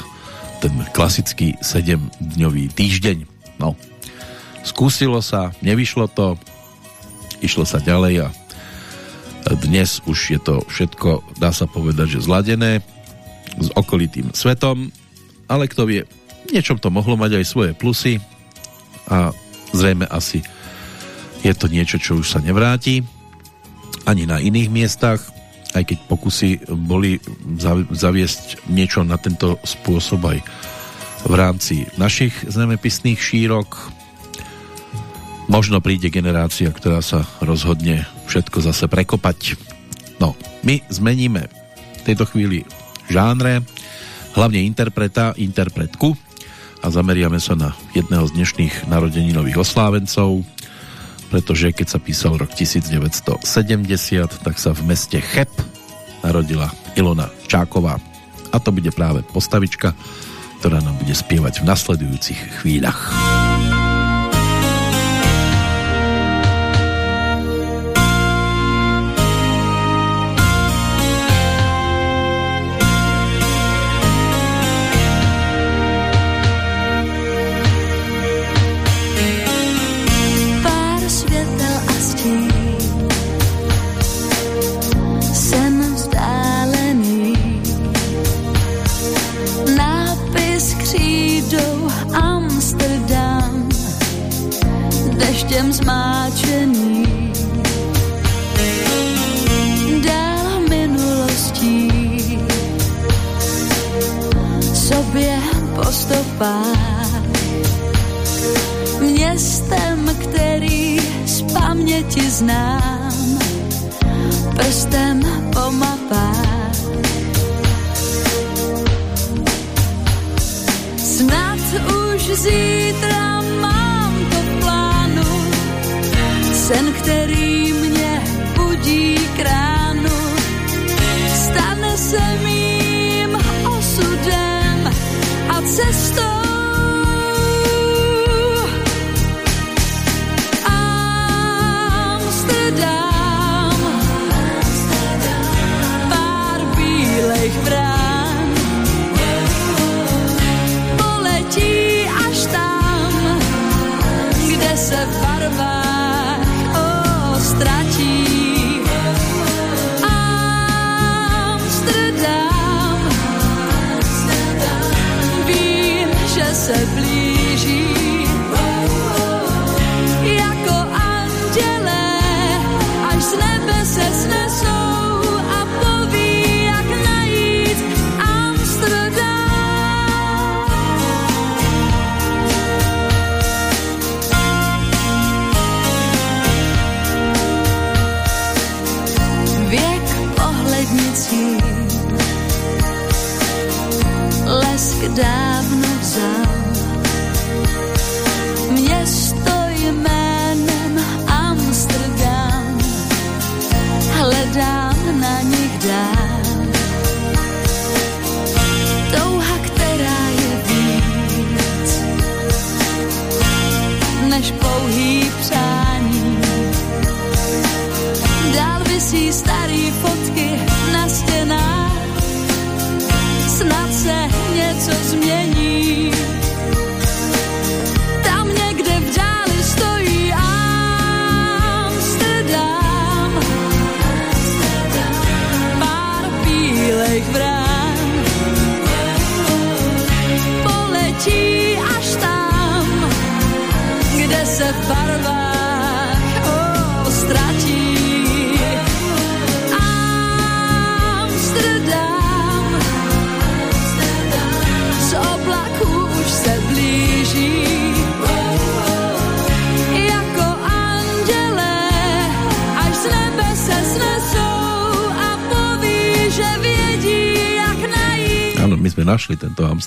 ten klasický 7-dňový týždeň. No, skúsilo sa, nevyšlo to, išlo sa ďalej a dnes už je to všetko, dá sa povedať, že zladené s okolitým svetom, ale kto vie, niečom to mohlo mať aj svoje plusy a Zrejme asi je to niečo, čo už sa nevráti ani na iných miestach, aj keď pokusy boli zaviesť niečo na tento spôsob aj v rámci našich zemepisných šírok. Možno príde generácia, ktorá sa rozhodne všetko zase prekopať. No, my zmeníme v tejto chvíli žánre, hlavne interpreta, interpretku, a zameriame sa na jedného z dnešných narodeninových oslávencov, pretože keď sa písal rok 1970, tak sa v meste Cheb narodila Ilona Čáková. A to bude práve postavička, ktorá nám bude spievať v nasledujúcich chvíľach.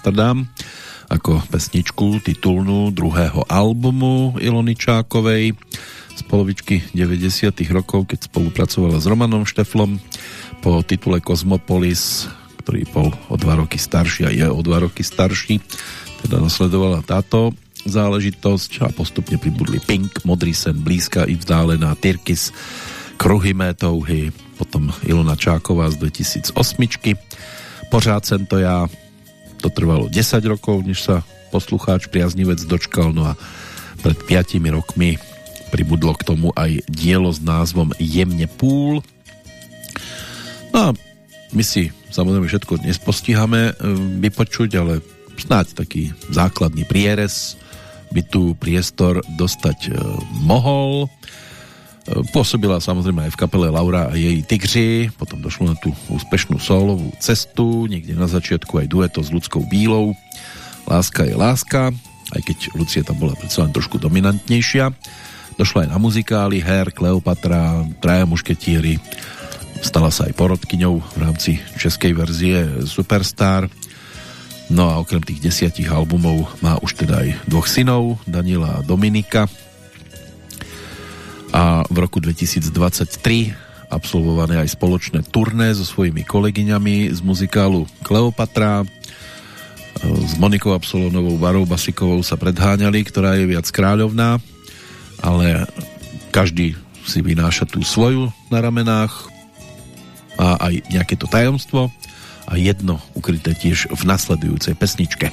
Amsterdam ako pesničku titulnú druhého albumu Ilony Čákovej z polovičky 90 rokov, keď spolupracovala s Romanom Šteflom po titule Cosmopolis, ktorý bol o dva roky starší a je o dva roky starší. Teda nasledovala táto záležitosť a postupne pribudli Pink, Modrý sen, Blízka i vzdálená, Tyrkis, Kruhy mé touhy, potom Ilona Čáková z 2008. Pořád sem to ja, to trvalo 10 rokov, než sa poslucháč priaznivec dočkal, no a pred 5 rokmi pribudlo k tomu aj dielo s názvom Jemne púl. No a my si samozrejme všetko nespostihame e, vypočuť, ale snáď taký základný prierez by tu priestor dostať e, mohol. Pôsobila samozrejme aj v kapele Laura a jej Tigři, potom došlo na tú úspešnú solovú cestu, niekde na začiatku aj dueto s ľudskou bílou. Láska je láska, aj keď Lucie tam bola predsa len trošku dominantnejšia. Došlo aj na muzikály Her, Kleopatra, Traja mušketíry, stala sa aj porodkyňou v rámci českej verzie Superstar. No a okrem tých desiatich albumov má už teda aj dvoch synov, Danila a Dominika a v roku 2023 absolvované aj spoločné turné so svojimi kolegyňami z muzikálu Kleopatra. S Monikou Absolonovou, Varou Basikovou sa predháňali, ktorá je viac kráľovná, ale každý si vynáša tú svoju na ramenách a aj nejaké to tajomstvo a jedno ukryté tiež v nasledujúcej pesničke.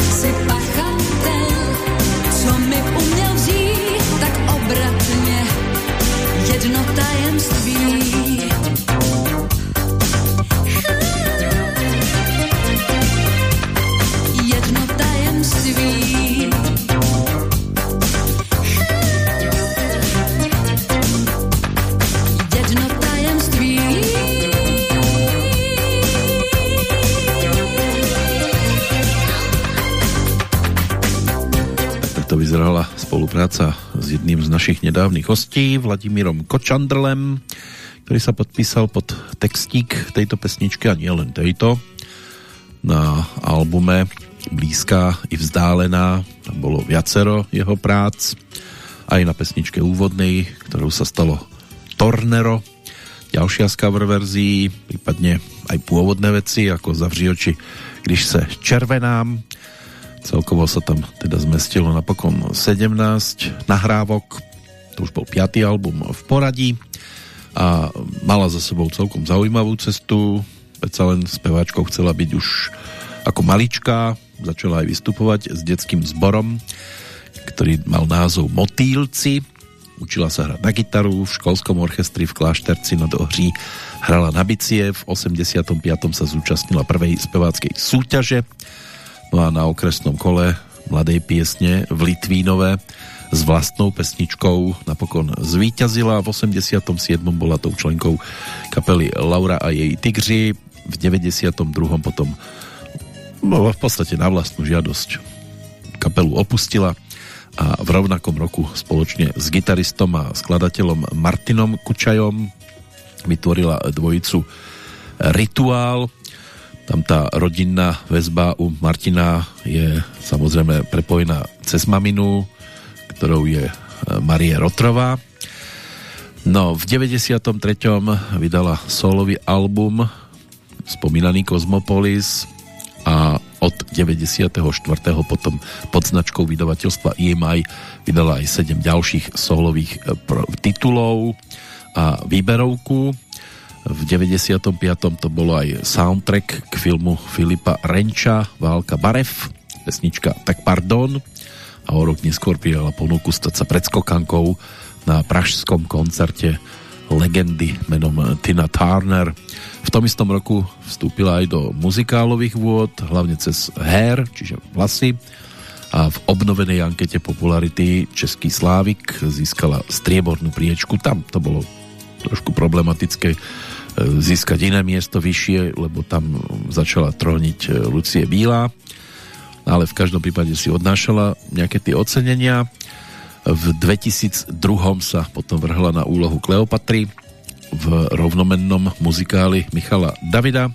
c'est pas našich nedávnych hostí Vladimírom Kočandrlem, ktorý sa podpísal pod textík tejto pesničky a nie tejto. Na albume Blízká i vzdálená tam bolo viacero jeho prác. Aj na pesničke úvodnej, ktorou sa stalo Tornero. Ďalšia z cover verzií, prípadne aj pôvodné veci, ako Zavři oči, když se červenám. Celkovo sa tam teda zmestilo napokon 17 nahrávok, to už bol piatý album v poradí a mala za sebou celkom zaujímavú cestu, predsa len speváčkou chcela byť už ako malička, začala aj vystupovať s detským zborom, ktorý mal názov Motýlci, Učila sa hrať na gitaru, v školskom orchestri v Klášterci nad Ohří hrala na bicie, v 85. sa zúčastnila prvej speváckej súťaže, no a na okresnom kole mladej piesne v Litvínove s vlastnou pesničkou napokon zvíťazila. V 87. bola tou členkou kapely Laura a jej Tigři. V 92. potom bola v podstate na vlastnú žiadosť kapelu opustila a v rovnakom roku spoločne s gitaristom a skladateľom Martinom Kučajom vytvorila dvojicu Rituál. Tam tá rodinná väzba u Martina je samozrejme prepojená cez maminu, ktorou je e, Marie Rotrová. No, v 93. vydala solový album spomínaný Cosmopolis a od 94. potom pod značkou vydavateľstva EMI vydala aj 7 ďalších solových e, titulov a výberovku. V 95. to bolo aj soundtrack k filmu Filipa Renča Válka Barev, pesnička Tak pardon a o rok neskôr prijala ponuku stať sa predskokankou na pražskom koncerte legendy menom Tina Turner. V tom istom roku vstúpila aj do muzikálových vôd, hlavne cez hair, čiže vlasy. A v obnovenej ankete popularity Český Slávik získala striebornú priečku. Tam to bolo trošku problematické získať iné miesto vyššie, lebo tam začala troniť e, Lucie Bílá. Ale v každom prípade si odnášala nejaké tie ocenenia. V 2002 sa potom vrhla na úlohu Kleopatry v rovnomennom muzikáli Michala Davida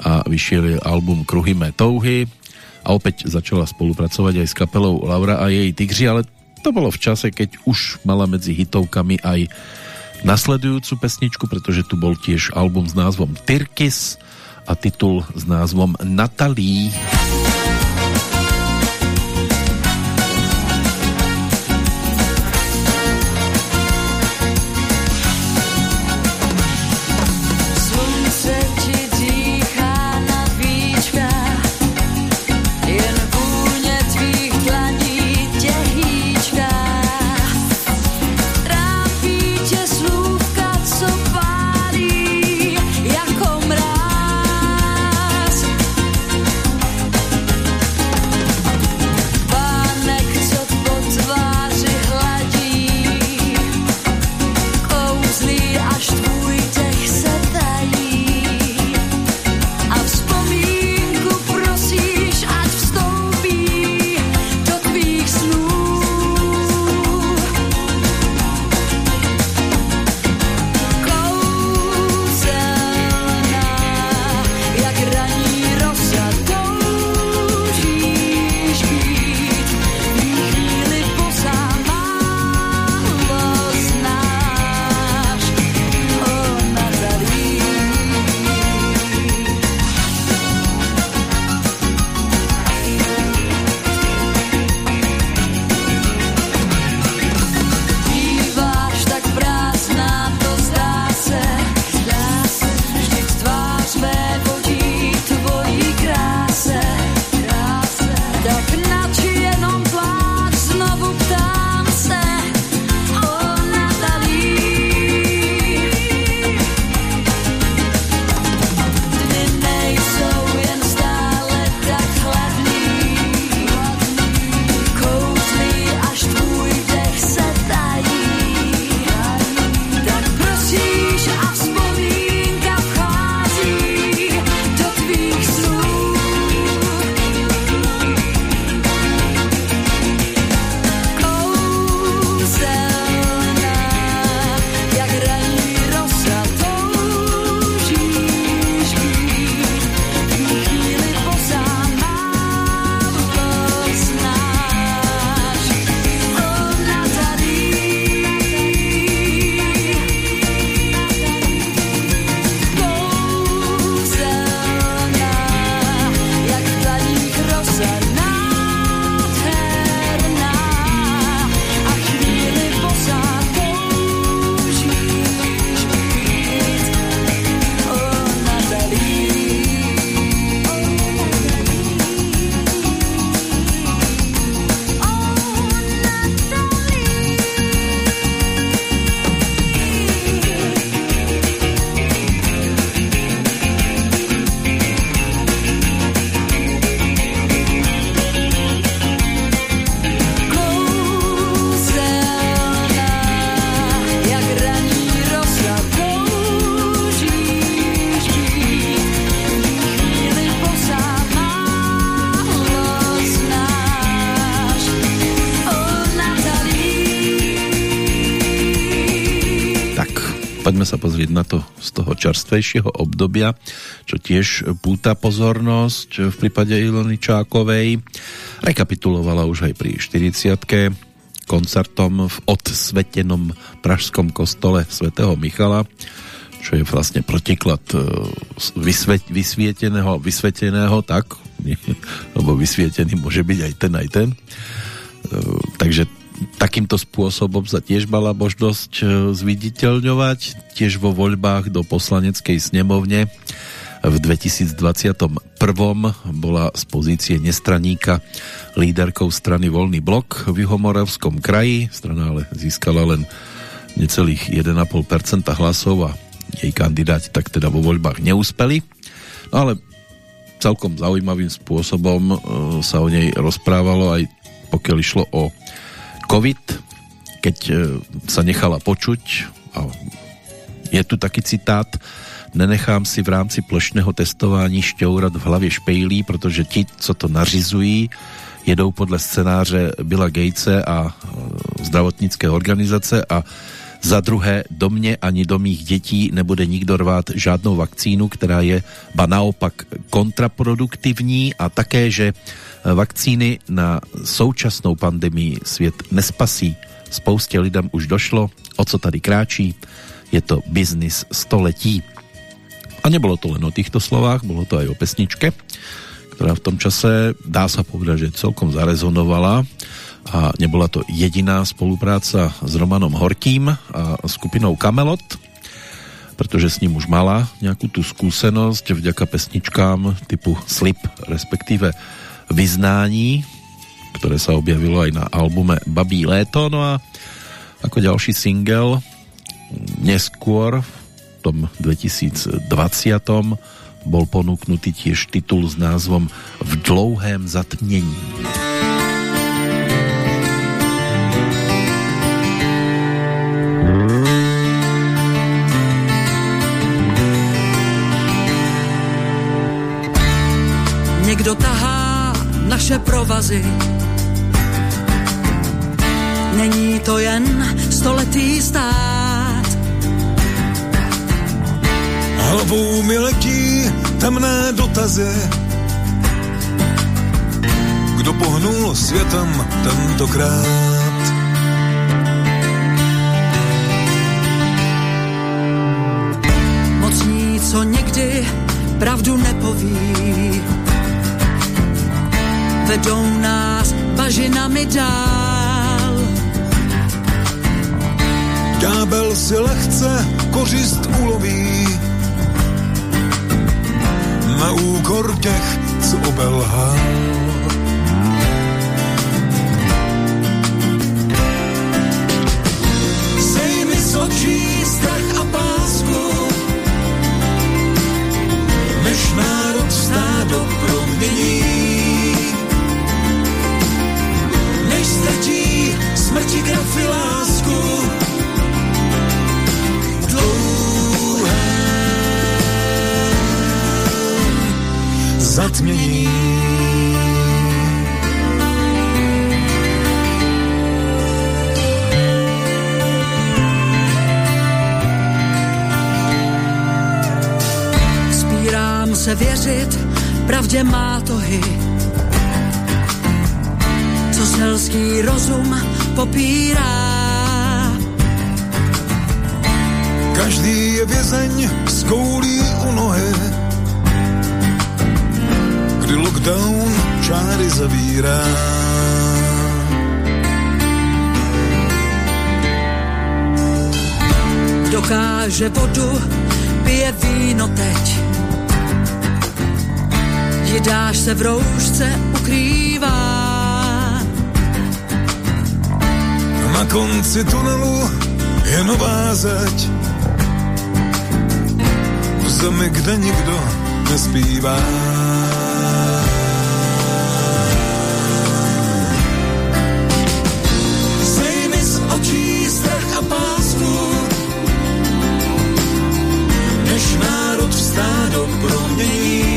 a vyšiel album Kruhy mé touhy a opäť začala spolupracovať aj s kapelou Laura a jej Tigři, ale to bolo v čase, keď už mala medzi hitovkami aj nasledujúcu pesničku, pretože tu bol tiež album s názvom Tyrkis a titul s názvom Natalí. Čerstvejšieho obdobia, čo tiež púta pozornosť v prípade Ilony Čákovej. Rekapitulovala už aj pri 40 koncertom v odsvetenom pražskom kostole svätého Michala, čo je vlastne protiklad e, vysvet, vysvieteného, vysveteného, tak, lebo vysvietený môže byť aj ten, aj ten. E, takže takýmto spôsobom sa tiež mala možnosť e, zviditeľňovať tiež vo voľbách do poslaneckej snemovne v 2021 bola z pozície nestraníka líderkou strany Voľný blok v Juhomoravskom kraji. Strana ale získala len necelých 1,5% hlasov a jej kandidáti tak teda vo voľbách neúspeli. No ale celkom zaujímavým spôsobom e, sa o nej rozprávalo aj pokiaľ išlo o COVID, keď e, sa nechala počuť a je tu taký citát nenechám si v rámci plošného testování šťourat v hlavě špejlí, protože ti, co to nařizují, jedou podle scénáře Billa Gatese a e, zdravotnické organizace a za druhé, do mě ani do mých dětí nebude nikdo rvát žádnou vakcínu, která je ba naopak kontraproduktivní a také, že vakcíny na současnou pandemii svět nespasí. Spoustě lidem už došlo, o co tady kráčí. Je to biznis století. A nebolo to len o týchto slovách, bolo to aj o pesničke, ktorá v tom čase, dá sa povedať, že celkom zarezonovala a nebola to jediná spolupráca s Romanom Horkým a skupinou Kamelot, pretože s ním už mala nejakú tú skúsenosť vďaka pesničkám typu Slip, respektíve vyznání, ktoré sa objavilo aj na albume Babí léto. No a ako ďalší single neskôr v tom 2020 bol ponúknutý tiež titul s názvom V dlouhém zatmění. Někdo tahá naše provazy. Není to jen stoletý stát. Hlavou mi letí temné dotazy. Kdo pohnul světem tentokrát? Mocní, co někdy pravdu nepoví vedou nás bažinami dál. Ďábel si lehce kořist uloví na úkor těch, co obelhal. Sejmi strach a pásku, než národ stádo promění. strčí smrti grafy lásku. Zatmění. Spírám se věřit, pravdě má tohy co selský rozum popírá. Každý je vězeň s koulí u nohy, lockdown čáry zavírá. Dokáže vodu, pije víno teď. Jidáš se v roušce ukrývá Na konci tunelu je nová zeď. V zemi, kde nikdo nespívá. Než národ vstá do promění.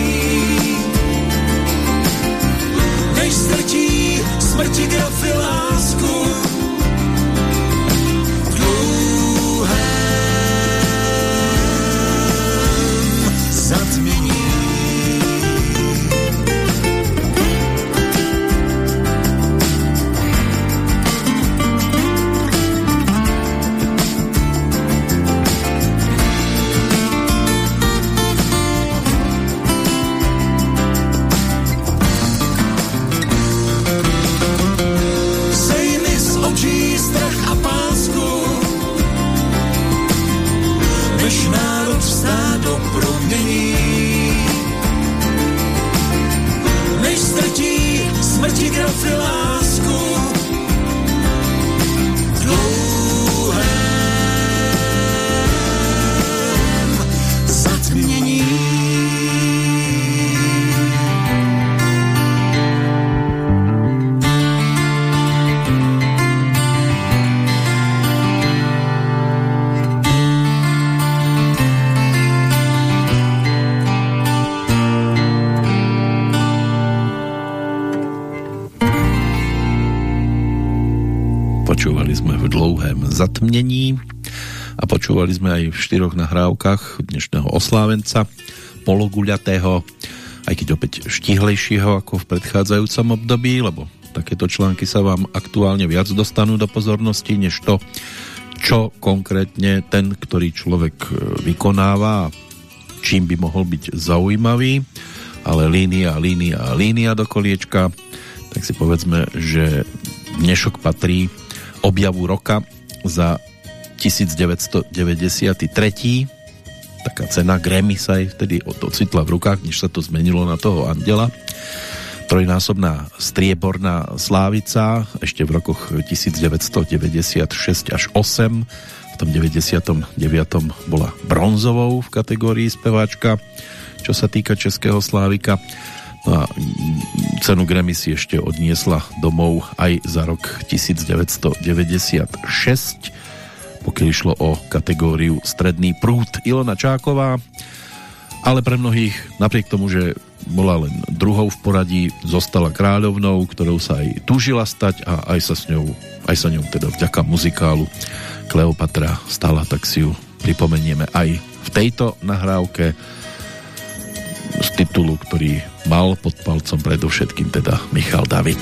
A počúvali sme aj v štyroch nahrávkach dnešného oslávenca, pologuľatého, aj keď opäť štihlejšieho ako v predchádzajúcom období, lebo takéto články sa vám aktuálne viac dostanú do pozornosti, než to, čo konkrétne ten, ktorý človek e, vykonáva, čím by mohol byť zaujímavý, ale línia, línia, línia do koliečka, tak si povedzme, že dnešok patrí objavu roka za 1993. Taká cena Grammy sa aj vtedy ocitla v rukách, než sa to zmenilo na toho Andela. Trojnásobná strieborná slávica ešte v rokoch 1996 až 8 v tom 99. bola bronzovou v kategórii speváčka čo sa týka Českého Slávika No a cenu Grammy si ešte odniesla domov aj za rok 1996, pokiaľ išlo o kategóriu Stredný prúd Ilona Čáková, ale pre mnohých, napriek tomu, že bola len druhou v poradí, zostala kráľovnou, ktorou sa aj túžila stať a aj sa s ňou, aj sa ňou teda vďaka muzikálu Kleopatra stala, tak si ju pripomenieme aj v tejto nahrávke z titulu, ktorý mal pod palcom predovšetkým teda Michal David.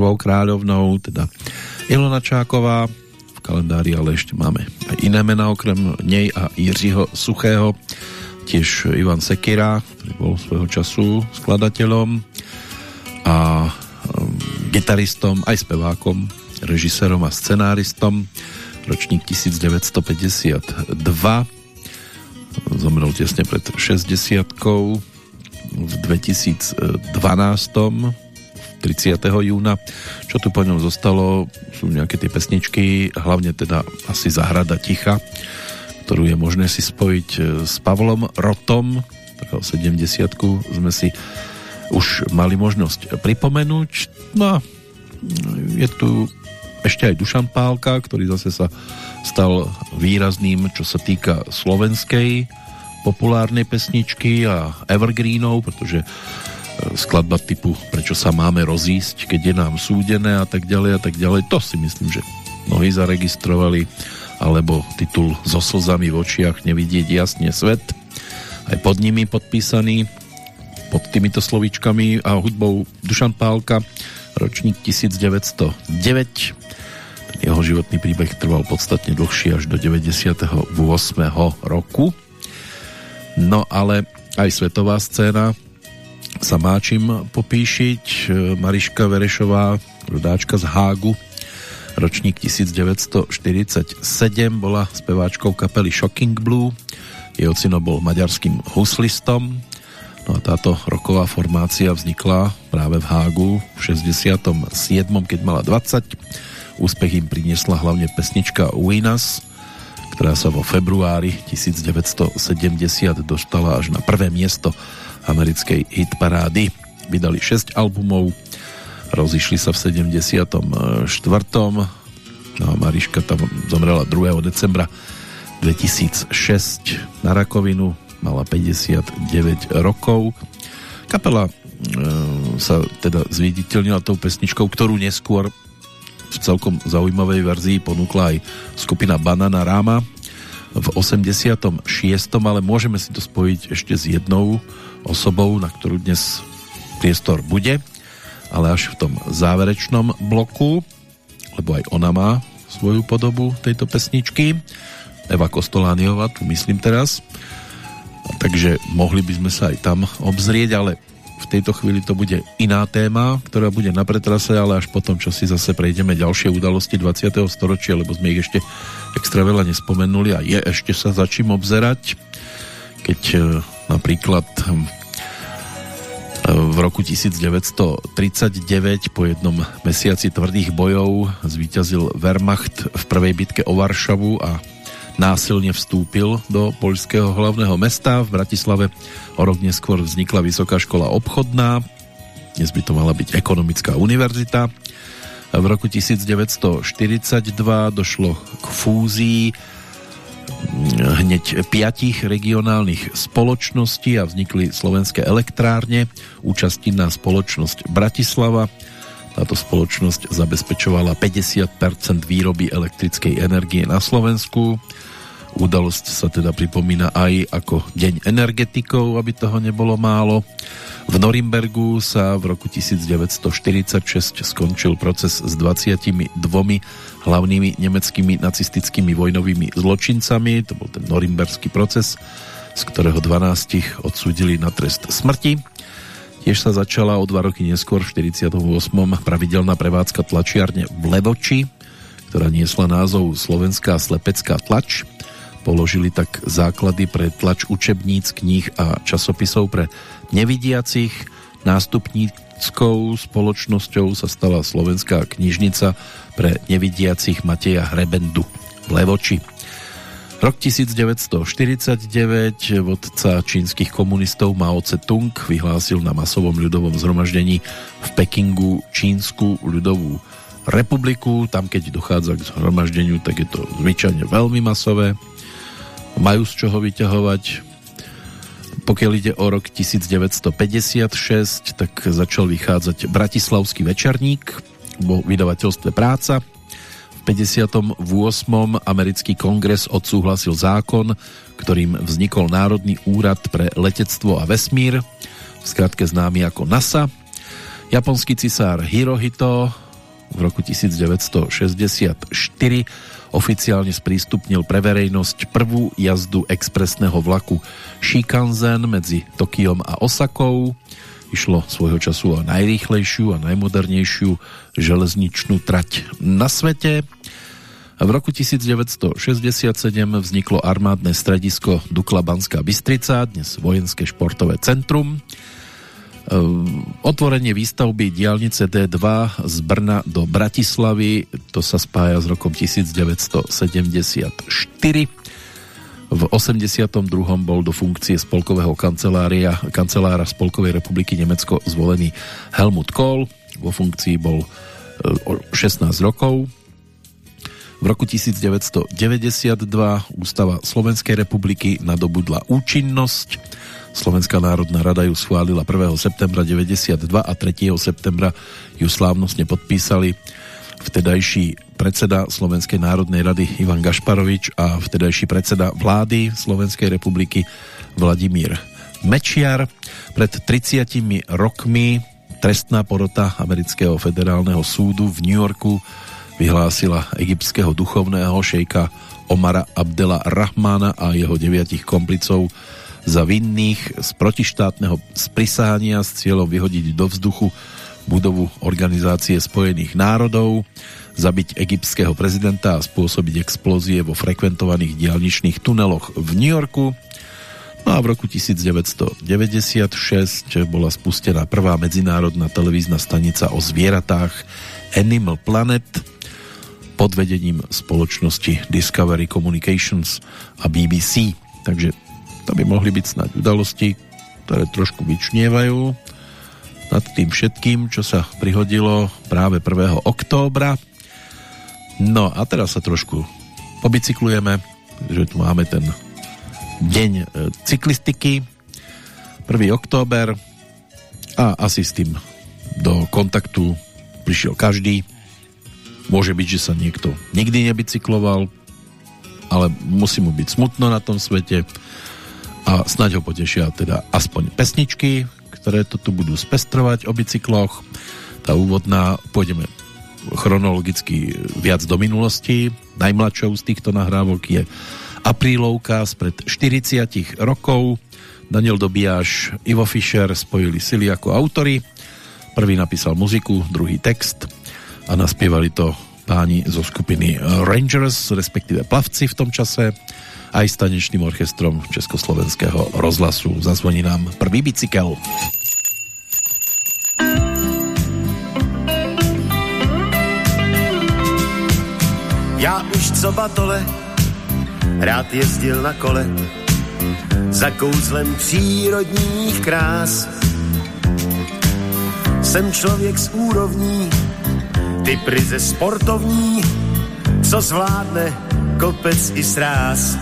Prvou kráľovnou, teda Ilona Čáková, v kalendári ale ešte máme aj iné mená okrem nej a Jiřího Suchého, tiež Ivan Sekira, ktorý bol svojho času skladateľom a um, gitaristom, aj spevákom, režisérom a scenáristom, ročník 1952, zomrel tesne pred 60 v 2012 30. júna. Čo tu po ňom zostalo, sú nejaké tie pesničky, hlavne teda asi Zahrada ticha, ktorú je možné si spojiť e, s Pavlom Rotom, takého 70 sme si už mali možnosť pripomenúť. No a je tu ešte aj Dušan Pálka, ktorý zase sa stal výrazným, čo sa týka slovenskej populárnej pesničky a evergreenov, pretože skladba typu Prečo sa máme rozísť, keď je nám súdené a tak ďalej a tak ďalej. To si myslím, že mnohí zaregistrovali alebo titul So slzami v očiach nevidieť jasne svet aj pod nimi podpísaný pod týmito slovíčkami a hudbou Dušan Pálka ročník 1909 jeho životný príbeh trval podstatne dlhší až do 98. roku no ale aj svetová scéna sa máčim popíšiť. E, Mariška Verešová, rodáčka z Hágu, ročník 1947, bola speváčkou kapely Shocking Blue. Jej ocino bol maďarským huslistom. No a táto roková formácia vznikla práve v Hágu v 67. keď mala 20. Úspech im priniesla hlavne pesnička Winas, ktorá sa vo februári 1970 dostala až na prvé miesto americkej hitparády. Vydali 6 albumov, rozišli sa v 74. No a Mariška tam zomrela 2. decembra 2006 na rakovinu, mala 59 rokov. Kapela e, sa teda zviditeľnila tou pesničkou, ktorú neskôr v celkom zaujímavej verzii ponúkla aj skupina Banana Rama v 86. ale môžeme si to spojiť ešte s jednou osobou, na ktorú dnes priestor bude, ale až v tom záverečnom bloku, lebo aj ona má svoju podobu tejto pesničky. Eva Kostolániová, tu myslím teraz. Takže mohli by sme sa aj tam obzrieť, ale v tejto chvíli to bude iná téma, ktorá bude na pretrase, ale až potom, čo si zase prejdeme ďalšie udalosti 20. storočia, lebo sme ich ešte extra veľa nespomenuli a je ešte sa za čím obzerať keď e, napríklad e, v roku 1939 po jednom mesiaci tvrdých bojov zvíťazil Wehrmacht v prvej bitke o Varšavu a násilne vstúpil do poľského hlavného mesta. V Bratislave o rok neskôr vznikla Vysoká škola obchodná, dnes by to mala byť ekonomická univerzita. V roku 1942 došlo k fúzii hneď piatich regionálnych spoločností a vznikli slovenské elektrárne, účastinná spoločnosť Bratislava. Táto spoločnosť zabezpečovala 50% výroby elektrickej energie na Slovensku. Udalosť sa teda pripomína aj ako Deň energetikov, aby toho nebolo málo. V Norimbergu sa v roku 1946 skončil proces s 22 hlavnými nemeckými nacistickými vojnovými zločincami. To bol ten norimberský proces, z ktorého 12 odsúdili na trest smrti. Tiež sa začala o dva roky neskôr v 48. pravidelná prevádzka tlačiarne v Levoči, ktorá niesla názov Slovenská slepecká tlač Položili tak základy pre tlač učebníc, kníh a časopisov pre nevidiacich. Nástupníckou spoločnosťou sa stala Slovenská knižnica pre nevidiacich Mateja Hrebendu v Levoči. Rok 1949 vodca čínskych komunistov Mao Tse-tung vyhlásil na masovom ľudovom zhromaždení v Pekingu Čínsku ľudovú republiku. Tam, keď dochádza k zhromaždeniu, tak je to zvyčajne veľmi masové majú z čoho vyťahovať. Pokiaľ ide o rok 1956, tak začal vychádzať Bratislavský večerník vo vydavateľstve Práca. V 58. americký kongres odsúhlasil zákon, ktorým vznikol Národný úrad pre letectvo a vesmír, v skratke známy ako NASA. Japonský cisár Hirohito v roku 1964 oficiálne sprístupnil pre verejnosť prvú jazdu expresného vlaku Shikansen medzi Tokiom a Osakou. Išlo svojho času o najrýchlejšiu a najmodernejšiu železničnú trať na svete. V roku 1967 vzniklo armádne stredisko Dukla Banská Bystrica, dnes vojenské športové centrum. Ehm, otvorenie výstavby diálnice D2 z Brna do Bratislavy, to sa spája s rokom 1974. V 82. bol do funkcie spolkového kancelária, kancelára Spolkovej republiky Nemecko zvolený Helmut Kohl. Vo funkcii bol 16 e, rokov. V roku 1992 Ústava Slovenskej republiky nadobudla účinnosť Slovenská národná rada ju schválila 1. septembra 92 a 3. septembra ju slávnostne podpísali vtedajší predseda Slovenskej národnej rady Ivan Gašparovič a vtedajší predseda vlády Slovenskej republiky Vladimír Mečiar. Pred 30 rokmi trestná porota amerického federálneho súdu v New Yorku vyhlásila egyptského duchovného šejka Omara Abdela Rahmana a jeho deviatich komplicov za vinných z protištátneho sprisáhania s cieľom vyhodiť do vzduchu budovu Organizácie spojených národov, zabiť egyptského prezidenta a spôsobiť explózie vo frekventovaných diálničných tuneloch v New Yorku. No a v roku 1996 bola spustená prvá medzinárodná televízna stanica o zvieratách Animal Planet pod vedením spoločnosti Discovery Communications a BBC. Takže to by mohli byť snať udalosti, ktoré trošku vyčnievajú nad tým všetkým, čo sa prihodilo práve 1. októbra. No a teraz sa trošku pobicyklujeme, že tu máme ten deň e, cyklistiky 1. október a asi s tým do kontaktu prišiel každý. Môže byť, že sa niekto nikdy nebicykloval, ale musí mu byť smutno na tom svete a snáď ho potešia teda aspoň pesničky, ktoré to tu budú spestrovať o bicykloch. Tá úvodná, pôjdeme chronologicky viac do minulosti. Najmladšou z týchto nahrávok je aprílovka spred 40 rokov. Daniel Dobiaš, Ivo Fischer spojili sily ako autory. Prvý napísal muziku, druhý text a naspievali to páni zo skupiny Rangers, respektíve plavci v tom čase aj s tanečným orchestrom Československého rozhlasu. Zazvoní nám prvý bicykel. Já už co batole, rád jezdil na kole, za kouzlem přírodních krás. Jsem člověk z úrovní, ty prize sportovní, co zvládne kopec i sráz.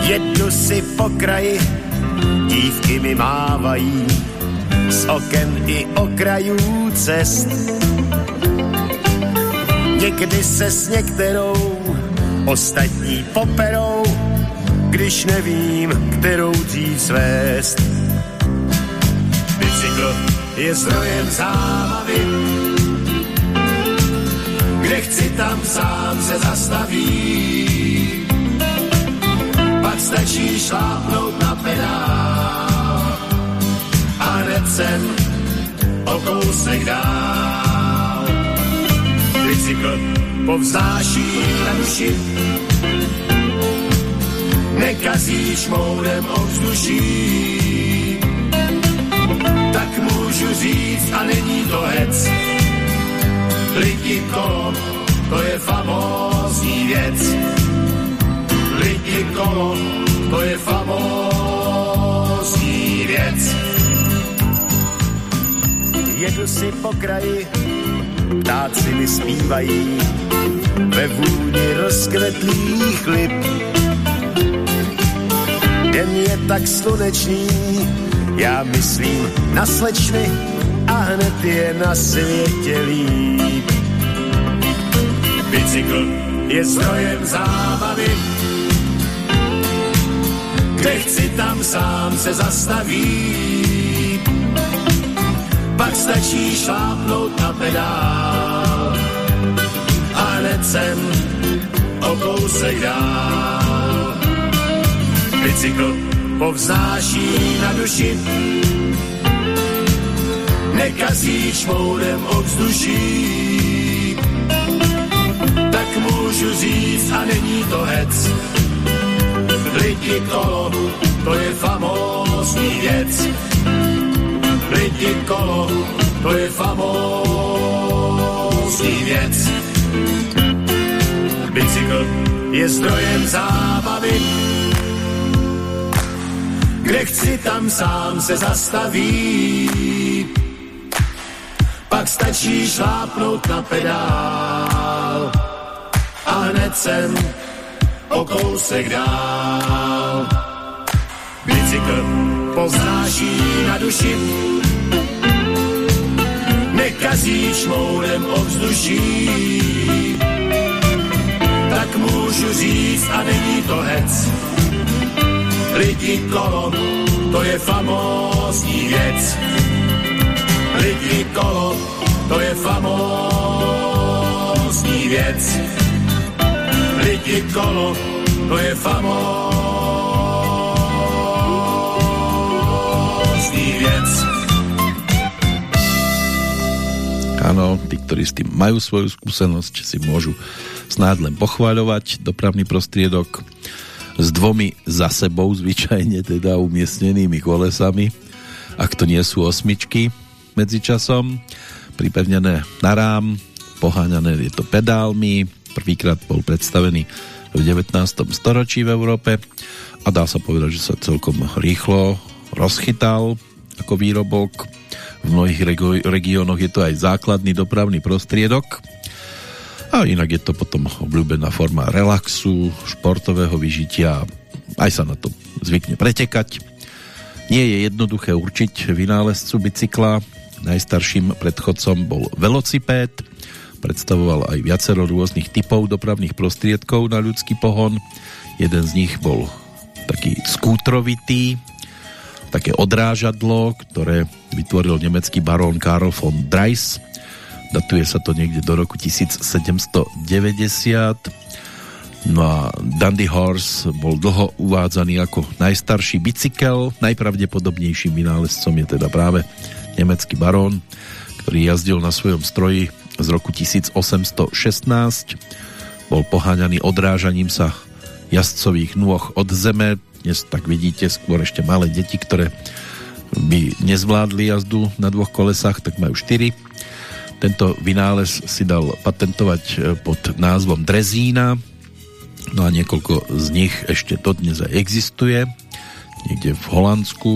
Jedu si po kraji, dívky mi mávají z oken i okrajů cest. Někdy se s některou ostatní poperou, když nevím, kterou dřív svést. Bicykl je zdrojem zábavy, kde chci tam sám se zastaví pak stačí šlápnout na pedál a hned jsem o kousek dál. Bicykl povznáší duši, nekazíš moudem ovzduší. Tak můžu říct a není to hec, lidi kolo, to je famózní věc lidi kolo, to je famózní věc. Jedu si po kraji, ptáci mi zpívají ve vůni rozkvetlých lip. Den je tak slunečný, já myslím na slečny a hned je na světě líp. Bicykl je zdrojem zábavy, kde chci tam sám se zastaví. pak stačí šlápnout na pedál a hned jsem o kousek dál. Bicykl povznáší na duši, nekazí šmoudem ovzduší. Tak můžu říct a není to hec, lidi kolo, to je famózní věc lidi kolo, to je famózní věc. Bicykl je zdrojem zábavy, kde chci, tam sám se zastaví. Pak stačí šlápnout na pedál a hned jsem o kousek dál. Bicykl poznáší na duši, nekazí šmoudem ovzduší. Tak můžu říct a není to hec, lidi kolo, to je famózní věc. Lidi kolo, to je famózní věc. Lidi kolo, to je famózní věc. Áno, tí, ktorí s tým majú svoju skúsenosť, si môžu snáď len pochváľovať dopravný prostriedok s dvomi za sebou zvyčajne teda umiestnenými kolesami, ak to nie sú osmičky medzičasom, pripevnené na rám, poháňané je to pedálmi, prvýkrát bol predstavený v 19. storočí v Európe a dá sa povedať, že sa celkom rýchlo rozchytal ako výrobok. V mnohých regiónoch je to aj základný dopravný prostriedok a inak je to potom obľúbená forma relaxu, športového vyžitia. Aj sa na to zvykne pretekať. Nie je jednoduché určiť vynálezcu bicykla. Najstarším predchodcom bol velocipéd. Predstavoval aj viacero rôznych typov dopravných prostriedkov na ľudský pohon. Jeden z nich bol taký skútrovitý, také odrážadlo, ktoré vytvoril nemecký barón Karl von Dreis. Datuje sa to niekde do roku 1790 no a Dandy Horse bol dlho uvádzaný ako najstarší bicykel. Najpravdepodobnejším vynálezcom je teda práve nemecký barón ktorý jazdil na svojom stroji z roku 1816 bol poháňaný odrážaním sa jazdcových nôh od zeme. Dnes tak vidíte skôr ešte malé deti, ktoré by nezvládli jazdu na dvoch kolesách, tak majú štyri. Tento vynález si dal patentovať e, pod názvom Drezína, no a niekoľko z nich ešte dodnes existuje. Niekde v Holandsku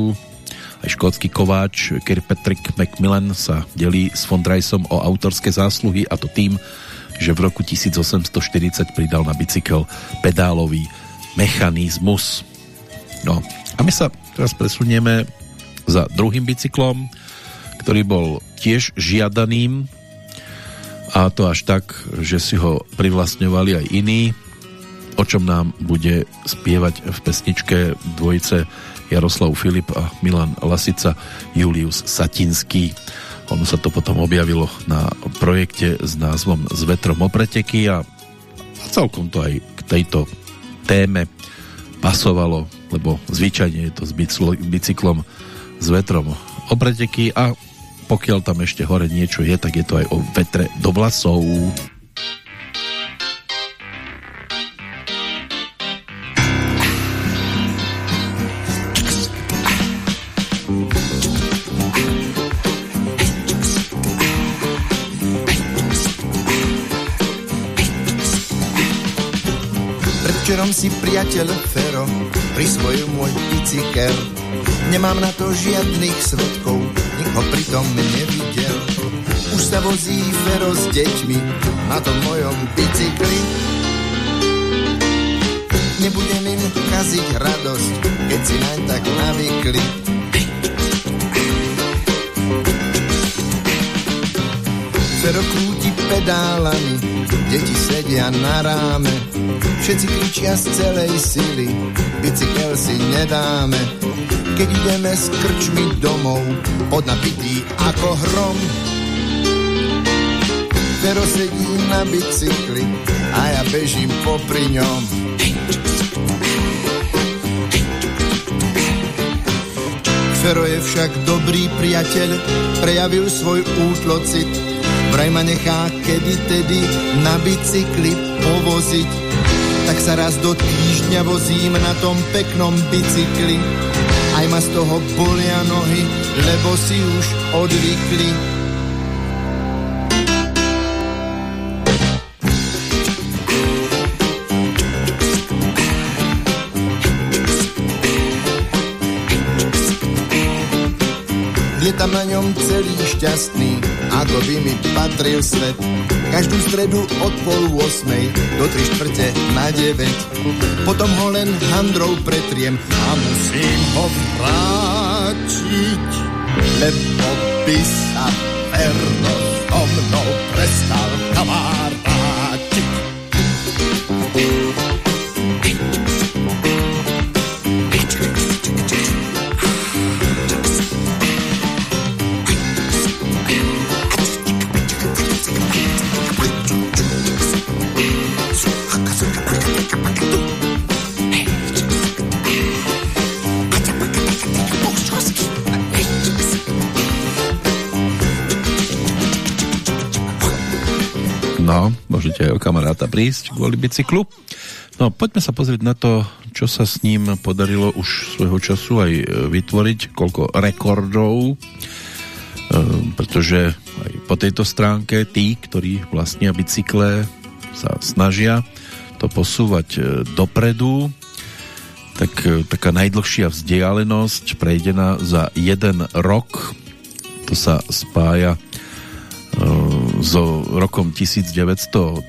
aj škótsky kováč Kirkpatrick Macmillan sa delí s Fondrajsom o autorské zásluhy a to tým, že v roku 1840 pridal na bicykel pedálový mechanizmus. No a my sa teraz presunieme za druhým bicyklom, ktorý bol tiež žiadaným a to až tak, že si ho privlastňovali aj iní, o čom nám bude spievať v pesničke dvojice Jaroslav Filip a Milan Lasica Julius Satinský. Ono sa to potom objavilo na projekte s názvom S vetrom o preteky a, celkom to aj k tejto téme pasovalo, lebo zvyčajne je to s bicyklom s vetrom o preteky a pokiaľ tam ešte hore niečo je, tak je to aj o vetre do vlasov. Si priateľ Fero prisvojil môj bicykel. Nemám na to žiadnych svodkov, ho pritom nevidel. Už sa vozí Fero s deťmi na tom mojom bicykli. Nebudem im kaziť radosť, keď si naň tak navykli. Fero krúti pedálami, deti sedia na ráme, všetci kričia z celej sily, bicykel si nedáme, keď ideme s krčmi domov, podnapitý ako hrom. Fero sedí na bicykli a ja bežím popri ňom. Fero je však dobrý priateľ, prejavil svoj útlocit, vraj ma nechá kedy tedy na bicykli povoziť. Tak sa raz do týždňa vozím na tom peknom bicykli, aj ma z toho bolia nohy, lebo si už odvykli. Tam na ňom celý šťastný, ako by mi patril svet. Každú stredu od pol 8 do tri štvrte na 9. Potom ho len handrou pretriem a musím ho vrátiť, lebo by sa verno so mnou prestal kamarátiť. Môžete aj o kamaráta prísť kvôli bicyklu. No poďme sa pozrieť na to, čo sa s ním podarilo už svojho času aj e, vytvoriť, koľko rekordov, e, pretože aj po tejto stránke tí, ktorí vlastnia bicykle, sa snažia to posúvať e, dopredu, tak taká najdlhšia vzdialenosť prejdená za jeden rok, to sa spája so rokom 1939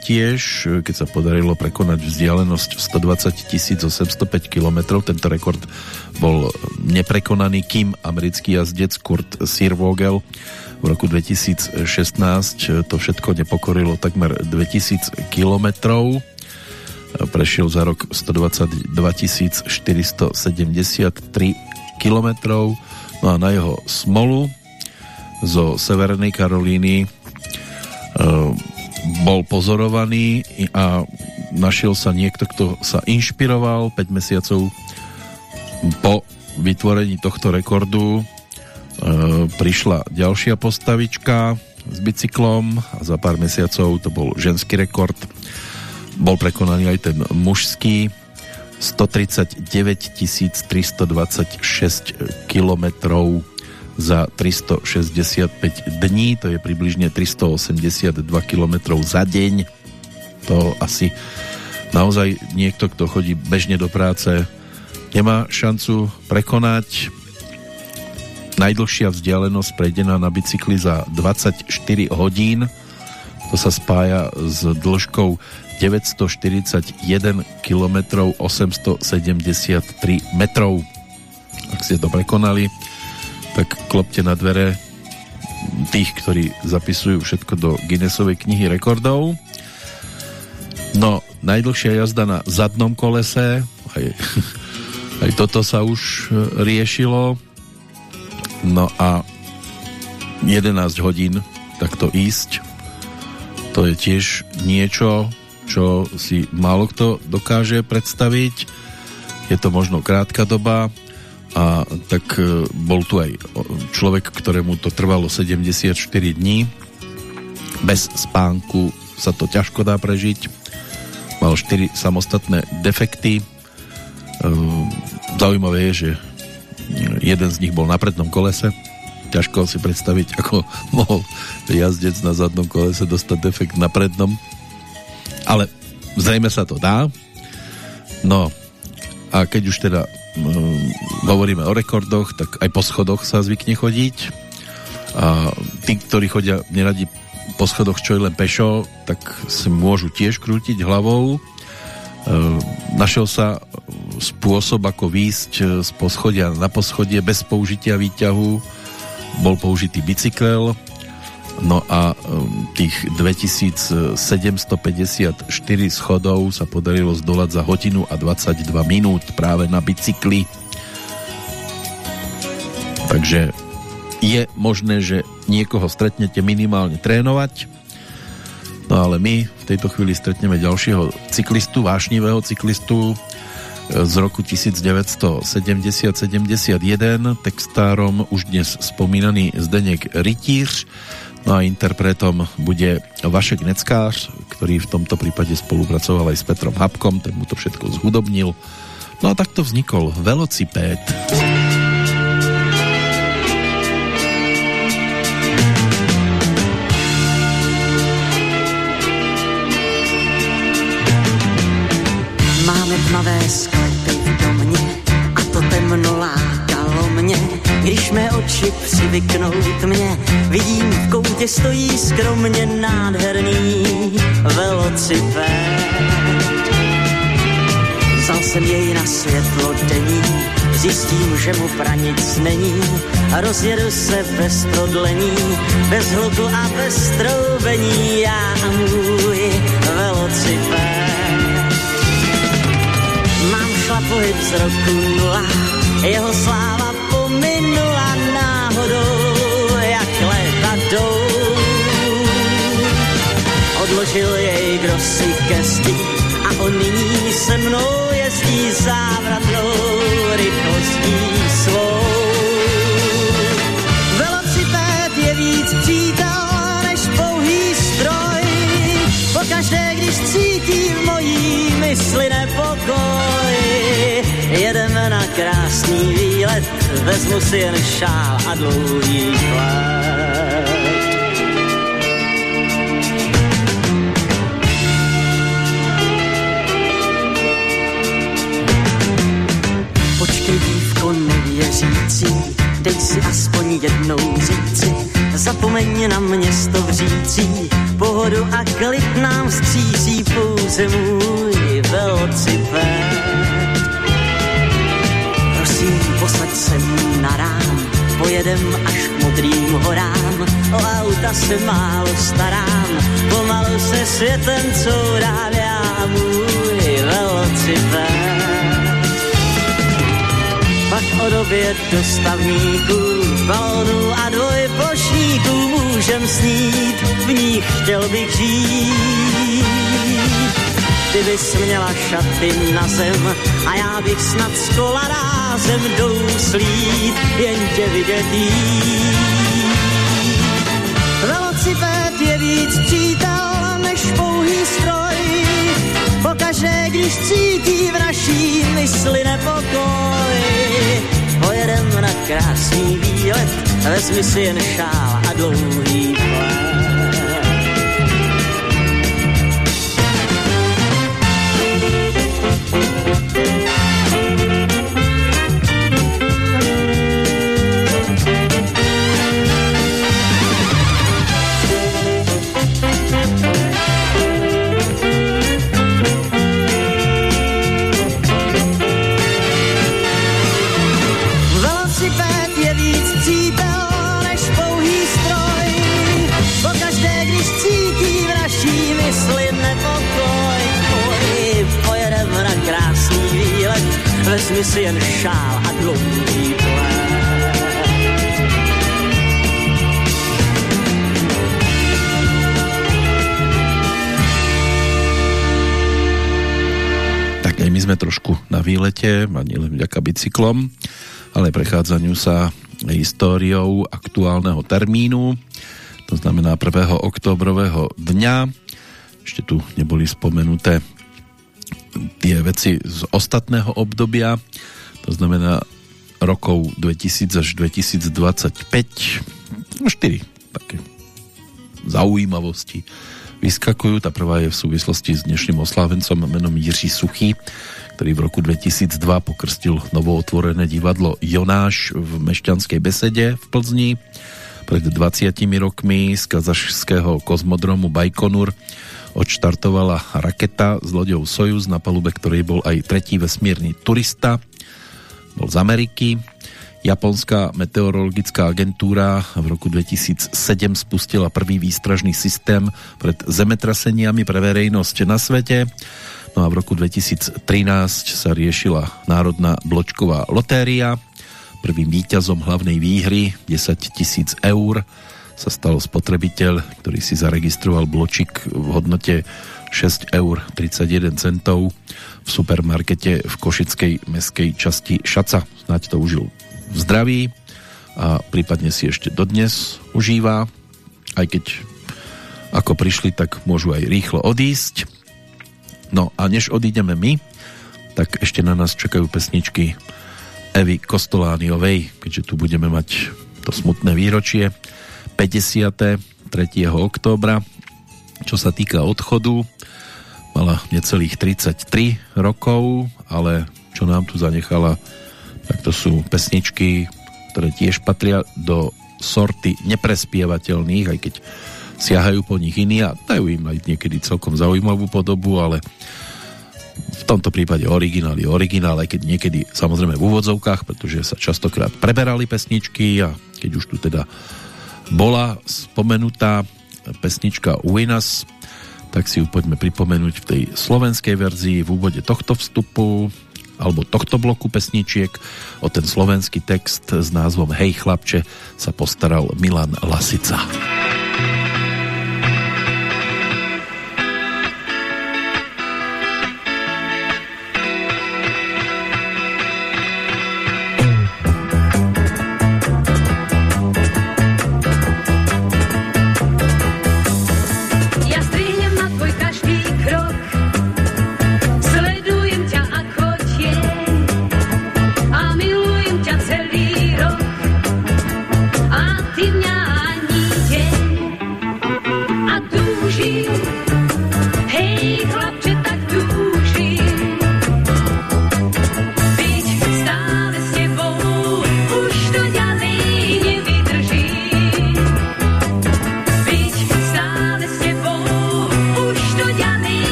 tiež, keď sa podarilo prekonať vzdialenosť 120 805 km. Tento rekord bol neprekonaný, kým americký jazdec Kurt Sirvogel v roku 2016 to všetko nepokorilo takmer 2000 km. Prešiel za rok 122 473 km. No a na jeho smolu zo Severnej Karolíny e, bol pozorovaný a našiel sa niekto, kto sa inšpiroval 5 mesiacov po vytvorení tohto rekordu. E, prišla ďalšia postavička s bicyklom a za pár mesiacov to bol ženský rekord. Bol prekonaný aj ten mužský. 139 326 kilometrov za 365 dní, to je približne 382 km za deň. To asi naozaj niekto, kto chodí bežne do práce, nemá šancu prekonať. Najdlhšia vzdialenosť prejdená na bicykli za 24 hodín. To sa spája s dĺžkou 941 km 873 metrov. Ak ste to prekonali, tak klopte na dvere tých, ktorí zapisujú všetko do Guinnessovej knihy rekordov. No, najdlhšia jazda na zadnom kolese, aj, aj toto sa už e, riešilo. No a 11 hodín takto ísť, to je tiež niečo, čo si málo kto dokáže predstaviť. Je to možno krátka doba, a tak e, bol tu aj človek, ktorému to trvalo 74 dní. Bez spánku sa to ťažko dá prežiť. Mal 4 samostatné defekty. E, zaujímavé je, že jeden z nich bol na prednom kolese. Ťažko si predstaviť, ako mohol jazdec na zadnom kolese dostať defekt na prednom. Ale zrejme sa to dá. No a keď už teda Hm, hovoríme o rekordoch, tak aj po schodoch sa zvykne chodiť. A tí, ktorí chodia neradi po schodoch čo je len pešo, tak si môžu tiež krútiť hlavou. E, našiel sa spôsob, ako výjsť z poschodia na poschodie bez použitia výťahu. Bol použitý bicykel, no a tých 2754 schodov sa podarilo zdolať za hodinu a 22 minút práve na bicykli. Takže je možné, že niekoho stretnete minimálne trénovať, no ale my v tejto chvíli stretneme ďalšieho cyklistu, vášnivého cyklistu z roku 1970-71, textárom už dnes spomínaný Zdeněk Rytíř, no a interpretom bude Vašek Neckář, ktorý v tomto prípade spolupracoval aj s Petrom Habkom, ten mu to všetko zhudobnil. No a takto vznikol Velocipéd. Máme tmavé sklepy v domě a to temno lákalo mě. Když mé oči přivyknout mě, vidím v koutě stojí skromně nádherný velocipéd. Vzal jsem jej na světlo denní, zjistím, že mu pranic není a rozjedu se bez prodlení, bez hluku a bez troubení, já a můj velocipéd. Mám šla z roku nula, jeho sláva si kesti a on nyní se mnou jezdí závratnou rychlostí svou. Velocipéd je víc přítel než pouhý stroj. Pokaždé, když cítí v mojí mysli nepokoj, jedeme na krásný výlet, vezmu si jen šál a dlouhý chleb. Nevěřící, dej si aspoň jednou říci, zapomeň na město v řící, pohodu a klid nám střízí pouze můj velocipéd. Prosím, posaď se na rám, pojedem až k modrým horám, o auta se málo starám, pomalu se světem courám já můj velocipéd. O době dostavníků, balonů a dvojplošníků můžem snít, v nich chtěl bych žít. Ty bys měla šaty na zem a já bych snad s kolarázem douslít, jen tě vidět. Velocipéd je víc přítel než pouhý stroj, pokaždé, když cítí v naší mysli nepokoj. Pojedem na krásný výlet, vezmi si jen šál a dlouhý plán. Vezmi si jen šál a dlouhý. Tak aj my sme trošku na výlete, a nielen vďaka bicyklom, ale prechádzaniu sa históriou aktuálneho termínu, to znamená 1. oktobrového dňa. Ešte tu neboli spomenuté tie veci z ostatného obdobia, to znamená rokov 2000 až 2025. No, štyri také zaujímavosti vyskakujú. Tá prvá je v súvislosti s dnešným oslávencom menom Jiří Suchý, ktorý v roku 2002 pokrstil novootvorené divadlo Jonáš v Mešťanskej besede v Plzni. Pred 20 rokmi z kazašského kozmodromu Bajkonur odštartovala raketa s loďou Sojuz, na palube ktorej bol aj tretí vesmírny turista. Bol z Ameriky. Japonská meteorologická agentúra v roku 2007 spustila prvý výstražný systém pred zemetraseniami pre verejnosť na svete. No a v roku 2013 sa riešila Národná bločková lotéria. Prvým víťazom hlavnej výhry 10 tisíc eur sa stal spotrebiteľ, ktorý si zaregistroval bločik v hodnote 6 eur 31 centov v supermarkete v Košickej meskej časti Šaca. Snáď to užil v zdraví a prípadne si ešte dodnes užíva, aj keď ako prišli, tak môžu aj rýchlo odísť. No a než odídeme my, tak ešte na nás čakajú pesničky Evy Kostolániovej, keďže tu budeme mať to smutné výročie 53. októbra. Čo sa týka odchodu, mala necelých 33 rokov, ale čo nám tu zanechala, tak to sú pesničky, ktoré tiež patria do sorty neprespievateľných, aj keď siahajú po nich iní a dajú im aj niekedy celkom zaujímavú podobu, ale v tomto prípade originál je originál, aj keď niekedy samozrejme v úvodzovkách, pretože sa častokrát preberali pesničky a keď už tu teda bola spomenutá pesnička Winas tak si ju poďme pripomenúť v tej slovenskej verzii v úvode tohto vstupu alebo tohto bloku pesničiek. O ten slovenský text s názvom Hej chlapče sa postaral Milan Lasica.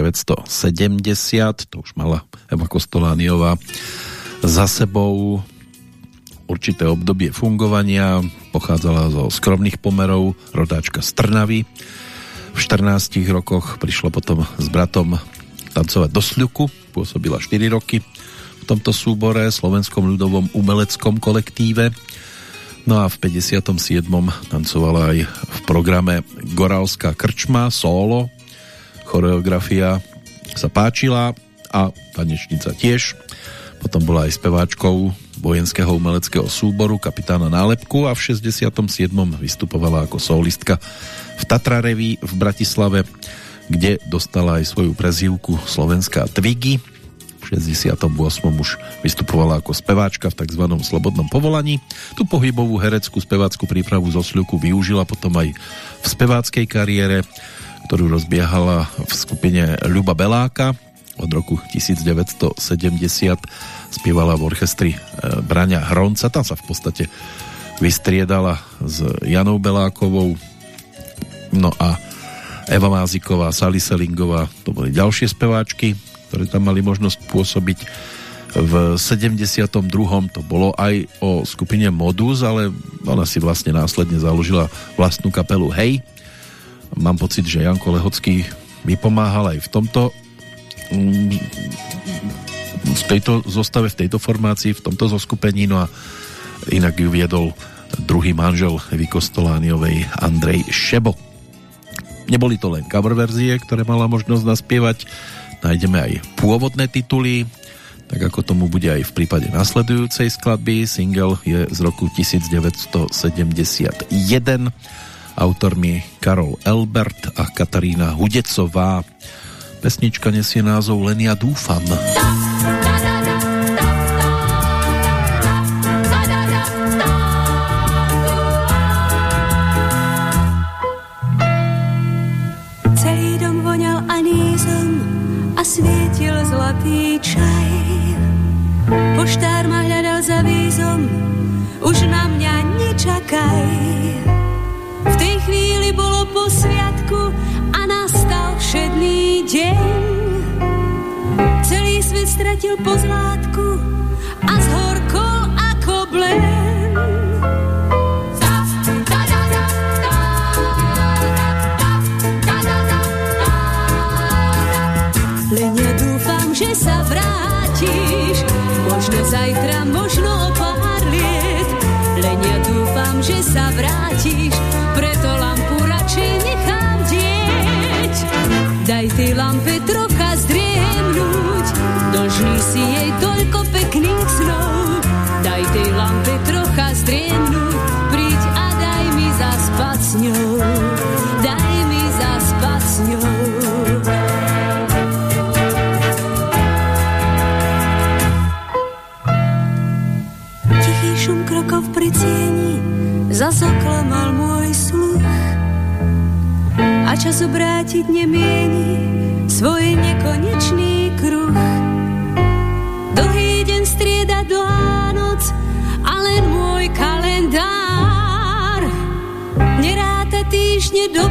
1970, to už mala Eva Kostolániová za sebou určité obdobie fungovania, pochádzala zo skromných pomerov, rodáčka z Trnavy. V 14 rokoch prišla potom s bratom tancovať do Sľuku, pôsobila 4 roky v tomto súbore, slovenskom ľudovom umeleckom kolektíve. No a v 57. tancovala aj v programe Gorálska krčma, solo, choreografia sa páčila a tanečnica tiež. Potom bola aj speváčkou vojenského umeleckého súboru kapitána Nálepku a v 67. vystupovala ako solistka v Tatra Reví v Bratislave, kde dostala aj svoju prezývku Slovenská Tvigy. V 68. už vystupovala ako speváčka v tzv. slobodnom povolaní. Tu pohybovú hereckú spevácku prípravu zo Sľuku využila potom aj v speváckej kariére, ktorú rozbiehala v skupine Ľuba Beláka od roku 1970 spievala v orchestri e, Braňa Hronca, tam sa v podstate vystriedala s Janou Belákovou no a Eva Máziková, Sally Selingová to boli ďalšie speváčky ktoré tam mali možnosť pôsobiť v 72. to bolo aj o skupine Modus, ale ona si vlastne následne založila vlastnú kapelu Hej. Mám pocit, že Janko Lehocký mi pomáhal aj v tomto mm, v tejto zostave, v tejto formácii, v tomto zoskupení, no a inak ju viedol druhý manžel Vikostolániovej Andrej Šebo. Neboli to len cover verzie, ktoré mala možnosť naspievať, nájdeme aj pôvodné tituly, tak ako tomu bude aj v prípade nasledujúcej skladby. Single je z roku 1971. Autormi Karol Elbert a Katarína Hudecová. Pesnička nesie názov Len ja dúfam. Celý a svietil zlatý čaj. Poštár ma hľadal za vízom, už na mňa nečakaj. Bolo po sviatku a nastal všedný deň. Celý svet stratil pozlátku questi lampi troppo čas obrátiť nemieni svoj nekonečný kruh. Dlhý deň strieda dlhá noc a len môj kalendár neráta týždne do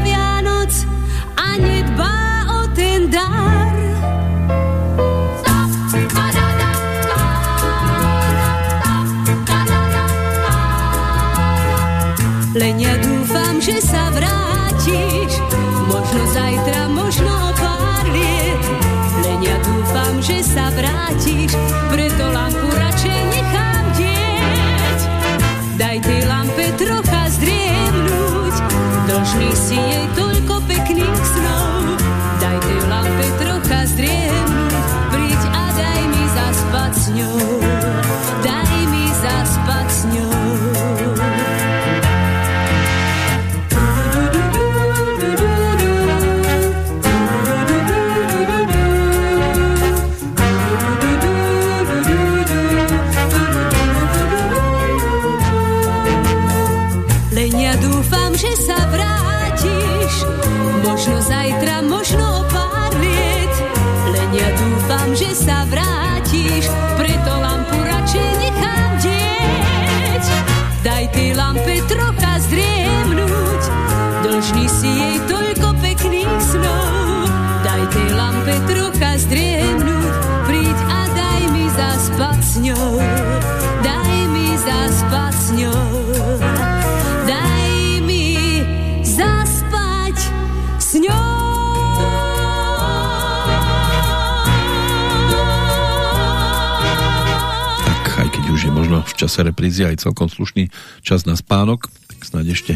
čase reprízy aj celkom slušný čas na spánok, tak snáď ešte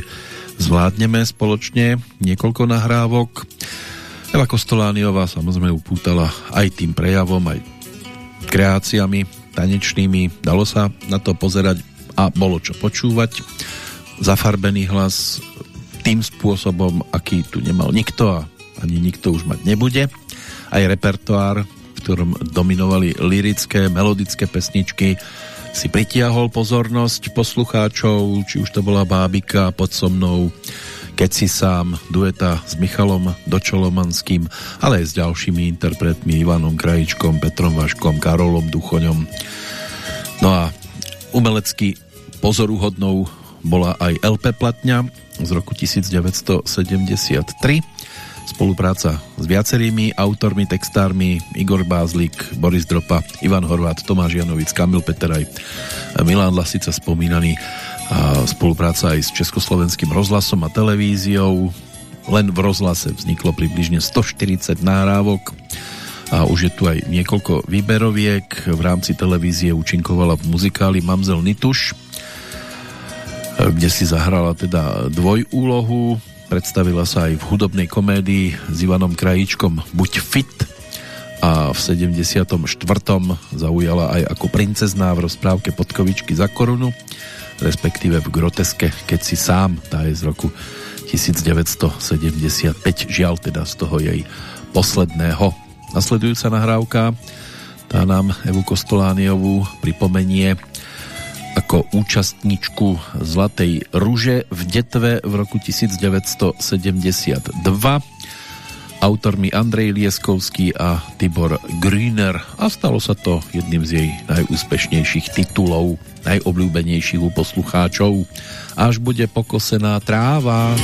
zvládneme spoločne niekoľko nahrávok. Eva Kostolániová samozrejme upútala aj tým prejavom, aj kreáciami tanečnými. Dalo sa na to pozerať a bolo čo počúvať. Zafarbený hlas tým spôsobom, aký tu nemal nikto a ani nikto už mať nebude. Aj repertoár, v ktorom dominovali lirické, melodické pesničky, si pritiahol pozornosť poslucháčov, či už to bola Bábika pod so mnou, keď si sám dueta s Michalom Dočolomanským, ale aj s ďalšími interpretmi Ivanom Krajičkom, Petrom Vaškom, Karolom Duchoňom. No a umelecky pozoruhodnou bola aj LP platňa z roku 1973 spolupráca s viacerými autormi, textármi Igor Bázlik, Boris Dropa, Ivan Horvát, Tomáš Janovic, Kamil Peteraj, Milan Lasica spomínaný a spolupráca aj s Československým rozhlasom a televíziou. Len v rozhlase vzniklo približne 140 náhrávok a už je tu aj niekoľko výberoviek. V rámci televízie účinkovala v muzikáli Mamzel Nituš, kde si zahrala teda dvojúlohu. Predstavila sa aj v hudobnej komédii s Ivanom Krajíčkom Buď fit a v 74. zaujala aj ako princezná v rozprávke Podkovičky za korunu respektíve v groteske Keď si sám, tá je z roku 1975, žiaľ teda z toho jej posledného. Nasledujúca nahrávka tá nám Evu Kostolániovú pripomenie ako účastničku Zlatej ruže v Detve v roku 1972 autormi Andrej Lieskovský a Tibor Grüner a stalo sa to jedným z jej najúspešnejších titulov, najobľúbenejších u poslucháčov. Až bude pokosená tráva.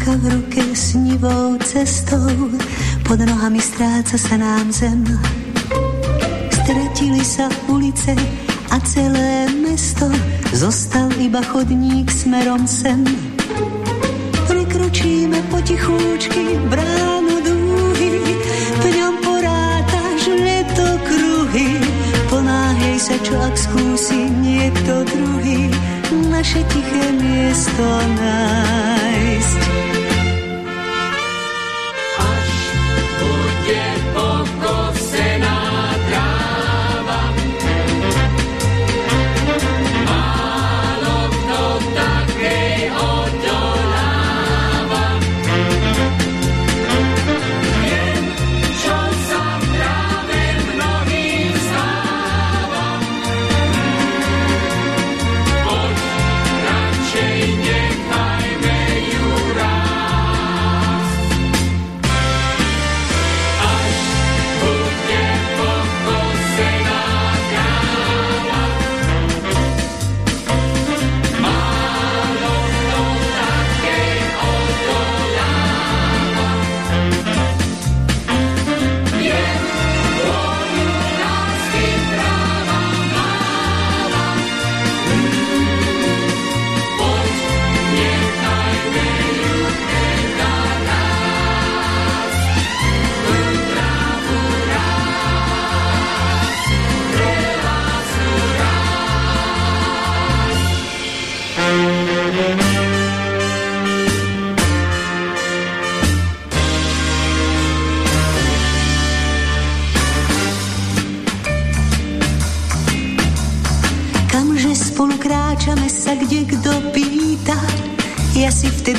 Ruka v ruke snivou cestou, pod nohami stráca sa nám zem Stratili sa ulice a celé mesto, zostal iba chodník smerom sem. Prekročíme potichúčky bránu dúhy, v ňom porátaš leto kruhy. Ponáhej sa, čo ak skúsi niekto druhý, naše tiché miesto nájsť. yeah.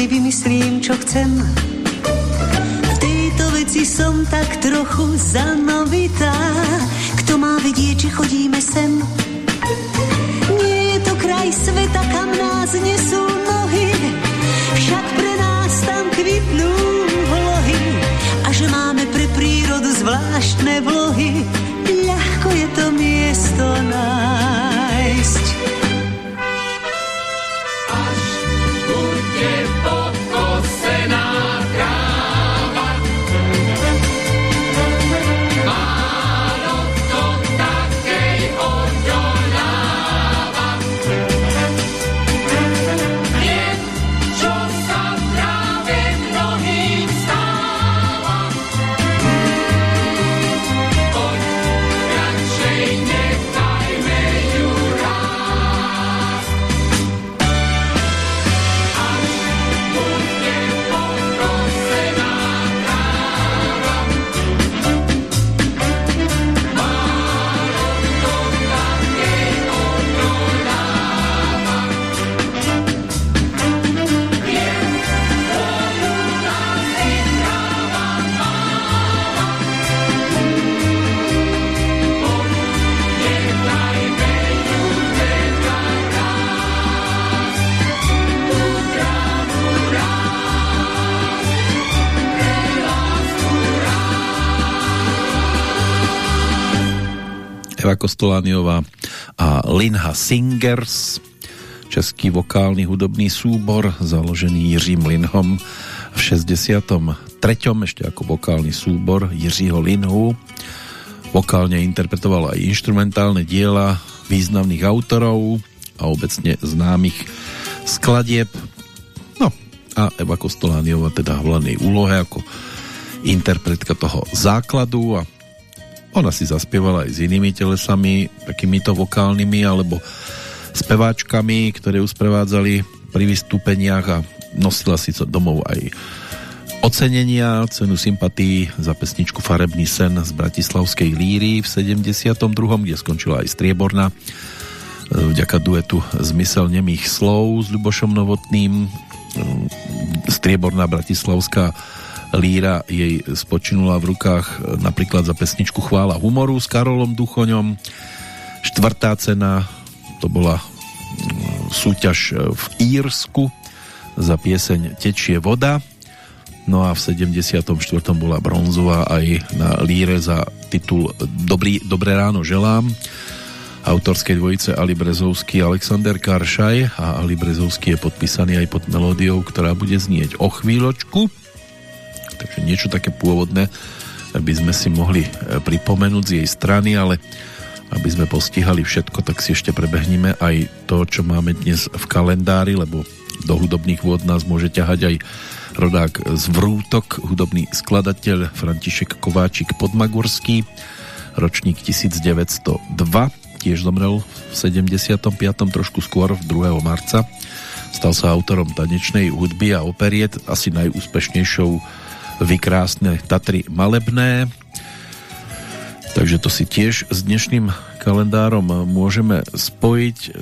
Vymyslím, čo chcem. V tejto veci som tak trochu zanovitá. Kto má vidieť, či chodíme sem? Nie je to kraj sveta, kam nás nesú Eva Kostolániová a Linha Singers, český vokálny hudobný súbor, založený Jiřím Linhom v 63. ešte ako vokálny súbor Jiřího Linhu. Vokálne interpretoval aj instrumentálne diela významných autorov a obecne známych skladieb. No a Eva Kostolániová teda v hlavnej úlohe ako interpretka toho základu a ona si zaspievala aj s inými telesami, takýmito vokálnymi alebo speváčkami, ktoré ju sprevádzali pri vystúpeniach a nosila si domov aj ocenenia, cenu sympatí za pesničku Farebný sen z Bratislavskej líry v 72., kde skončila aj strieborná vďaka duetu Zmysel nemých slov s Ľubošom Novotným strieborná bratislavská líra jej spočinula v rukách napríklad za pesničku Chvála humoru s Karolom Duchoňom. Štvrtá cena to bola mm, súťaž v Írsku za pieseň Tečie voda. No a v 74. bola bronzová aj na líre za titul Dobrý, Dobré ráno želám autorskej dvojice Ali Brezovský Alexander Karšaj a Ali Brezovský je podpísaný aj pod melódiou, ktorá bude znieť o chvíľočku takže niečo také pôvodné by sme si mohli e, pripomenúť z jej strany, ale aby sme postihali všetko, tak si ešte prebehneme aj to, čo máme dnes v kalendári, lebo do hudobných vôd nás môže ťahať aj rodák z Vrútok, hudobný skladateľ František Kováčik Podmagurský, ročník 1902, tiež zomrel v 75. trošku skôr, 2. marca. Stal sa autorom tanečnej hudby a operiet, asi najúspešnejšou vykrásne Tatry malebné. Takže to si tiež s dnešným kalendárom môžeme spojiť.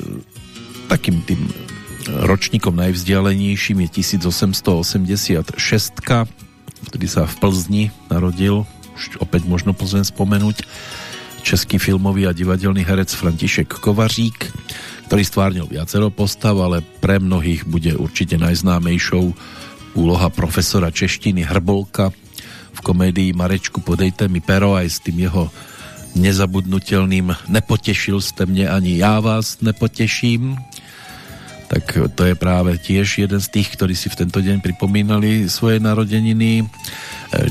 Takým tým ročníkom najvzdialenejším je 1886, ktorý sa v Plzni narodil, už opäť možno Plzeň spomenúť, český filmový a divadelný herec František Kovařík, ktorý stvárnil viacero postav, ale pre mnohých bude určite najznámejšou úloha profesora češtiny Hrbolka v komédii Marečku podejte mi pero aj s tým jeho nezabudnutelným nepotešil ste mne ani já vás nepoteším. Tak to je práve tiež jeden z tých, ktorí si v tento deň pripomínali svoje narodeniny.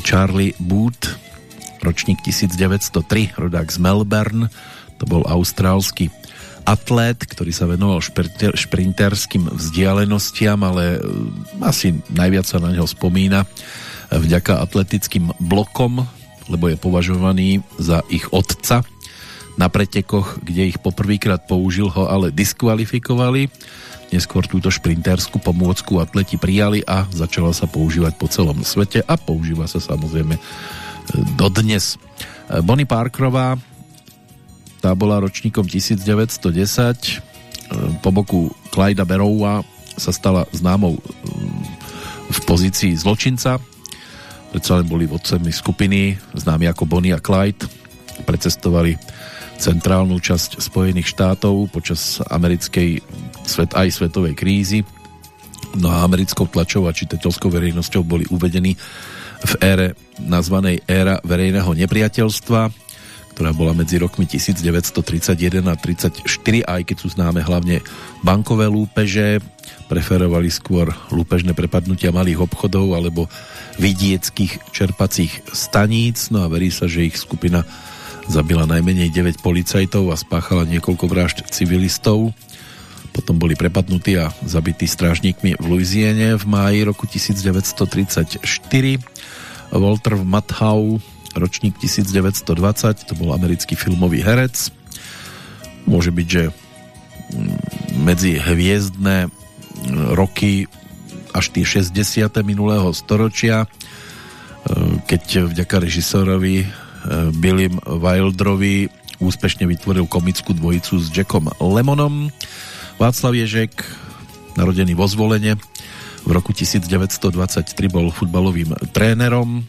Charlie Booth ročník 1903 rodák z Melbourne to bol austrálsky atlét, ktorý sa venoval šprinter, šprinterským vzdialenostiam, ale e, asi najviac sa na neho spomína vďaka atletickým blokom, lebo je považovaný za ich otca. Na pretekoch, kde ich poprvýkrát použil, ho ale diskvalifikovali. Neskôr túto šprinterskú pomôcku atleti prijali a začala sa používať po celom svete a používa sa samozrejme e, dodnes. E, Bonnie Parkerová tá bola ročníkom 1910 po boku Clyda Barrowa sa stala známou mm, v pozícii zločinca. Predsa len boli vodcami skupiny známi ako Bonnie a Clyde. Precestovali centrálnu časť Spojených štátov počas americkej svet, aj svetovej krízy. No a americkou tlačou a čitateľskou verejnosťou boli uvedení v ére nazvanej éra verejného nepriateľstva ktorá bola medzi rokmi 1931 a 34, aj keď sú známe hlavne bankové lúpeže, preferovali skôr lúpežné prepadnutia malých obchodov alebo vidieckých čerpacích staníc, no a verí sa, že ich skupina zabila najmenej 9 policajtov a spáchala niekoľko vražd civilistov. Potom boli prepadnutí a zabití strážnikmi v Louisiane v máji roku 1934. Walter Mathau ročník 1920, to bol americký filmový herec. Môže byť, že mm, medzi hviezdne mm, roky až tie 60. minulého storočia, e, keď vďaka režisorovi e, Billym Wilderovi úspešne vytvoril komickú dvojicu s Jackom Lemonom. Václav Ježek, narodený vo zvolenie, v roku 1923 bol futbalovým trénerom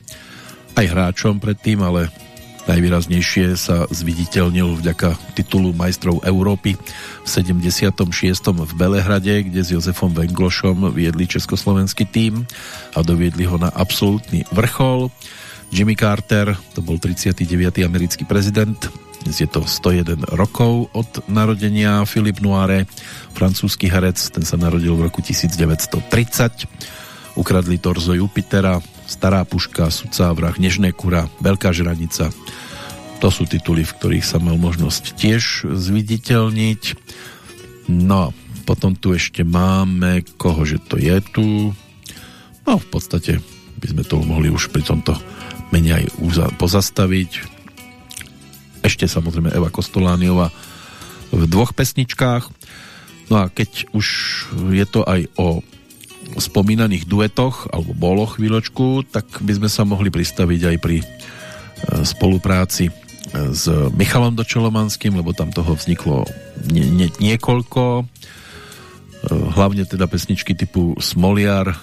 aj hráčom predtým, ale najvýraznejšie sa zviditeľnil vďaka titulu majstrov Európy v 76. v Belehrade, kde s Jozefom Venglošom viedli československý tým a doviedli ho na absolútny vrchol. Jimmy Carter, to bol 39. americký prezident, Dnes je to 101 rokov od narodenia Philip Noire, francúzsky herec, ten sa narodil v roku 1930. Ukradli torzo Jupitera, Stará puška, Sudca vrah, Nežné kura, Veľká žranica. To sú tituly, v ktorých sa mal možnosť tiež zviditeľniť. No, potom tu ešte máme, koho že to je tu. No, v podstate by sme to mohli už pri tomto menej aj pozastaviť ešte samozrejme Eva Kostolániova v dvoch pesničkách. No a keď už je to aj o spomínaných duetoch, alebo bolo chvíľočku, tak by sme sa mohli pristaviť aj pri e, spolupráci e, s Michalom Dočolomanským, lebo tam toho vzniklo nie, nie, niekoľko, e, hlavne teda pesničky typu Smoliar,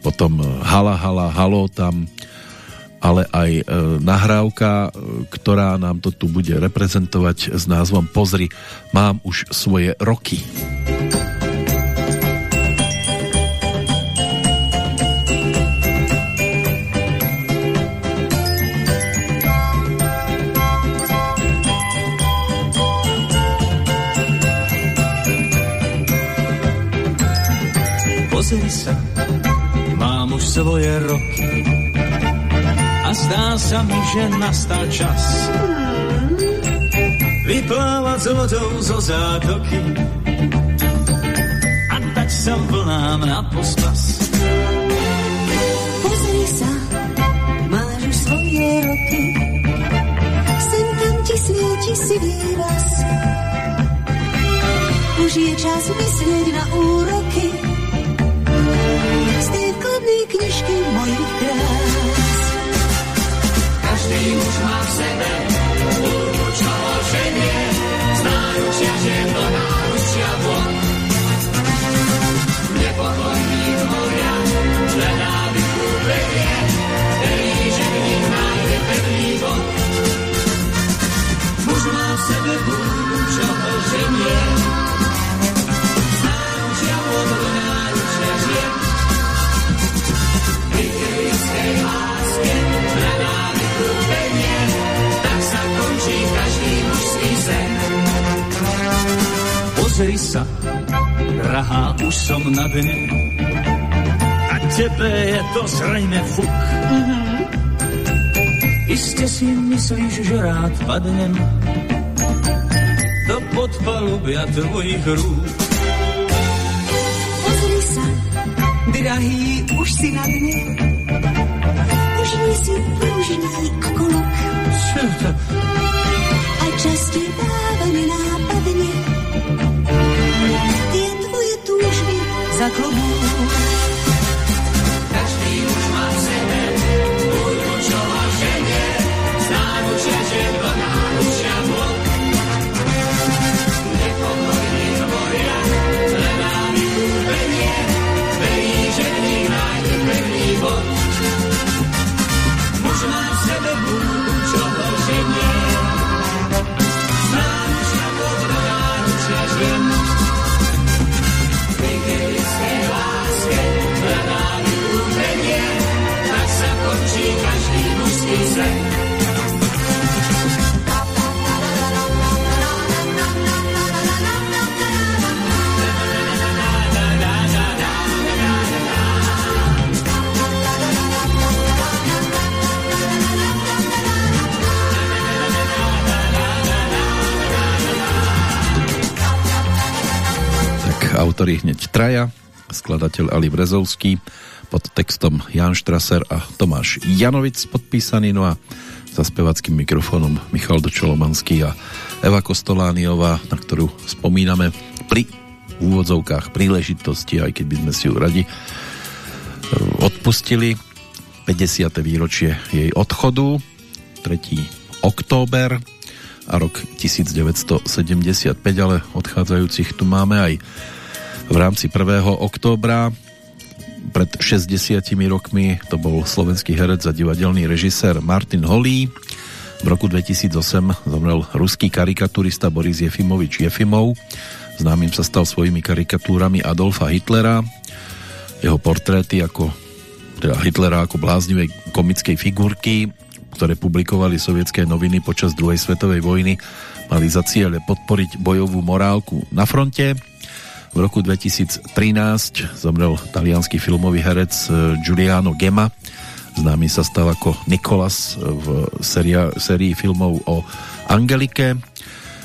potom Hala Hala Halo tam ale aj nahrávka, ktorá nám to tu bude reprezentovať s názvom Pozri, mám už svoje roky. Pozri sa, mám už svoje roky. Zdá sa mi, že nastal čas vyplávať s vodou zo zátoky. A dať sa vlnám na pospas. Pozri sa, máš už svoje roky, sem tam ti svieti si výraz. Už je čas myslieť na úroky vkladnej knižky mojich krás každý muž má v sebe určovo ženie, už som na dne a tebe je to zrejme fuk. Mm-hmm. Iste si myslíš, že rád padnem do podpalubia tvojich rúk. Pozri sa, drahý, už si na dne si pružný ako luk. A čas ti dáva za klobúk. Každý už má v sebe autori hneď traja, skladateľ Ali Brezovský pod textom Jan Štraser a Tomáš Janovic podpísaný, no a za spevackým mikrofónom Michal Dočolomanský a Eva Kostolániová, na ktorú spomíname pri úvodzovkách príležitosti, aj keď by sme si ju radi e, odpustili 50. výročie jej odchodu 3. október a rok 1975, ale odchádzajúcich tu máme aj v rámci 1. októbra pred 60 rokmi to bol slovenský herec a divadelný režisér Martin Holý. V roku 2008 zomrel ruský karikaturista Boris Jefimovič Jefimov. Známym sa stal svojimi karikatúrami Adolfa Hitlera. Jeho portréty ako teda Hitlera ako bláznivej komickej figurky ktoré publikovali sovietské noviny počas druhej svetovej vojny, mali za cieľ podporiť bojovú morálku na fronte. V roku 2013 zomrel talianský filmový herec eh, Giuliano Gema. Známy sa stal ako Nikolas v séria, sérii filmov o Angelike.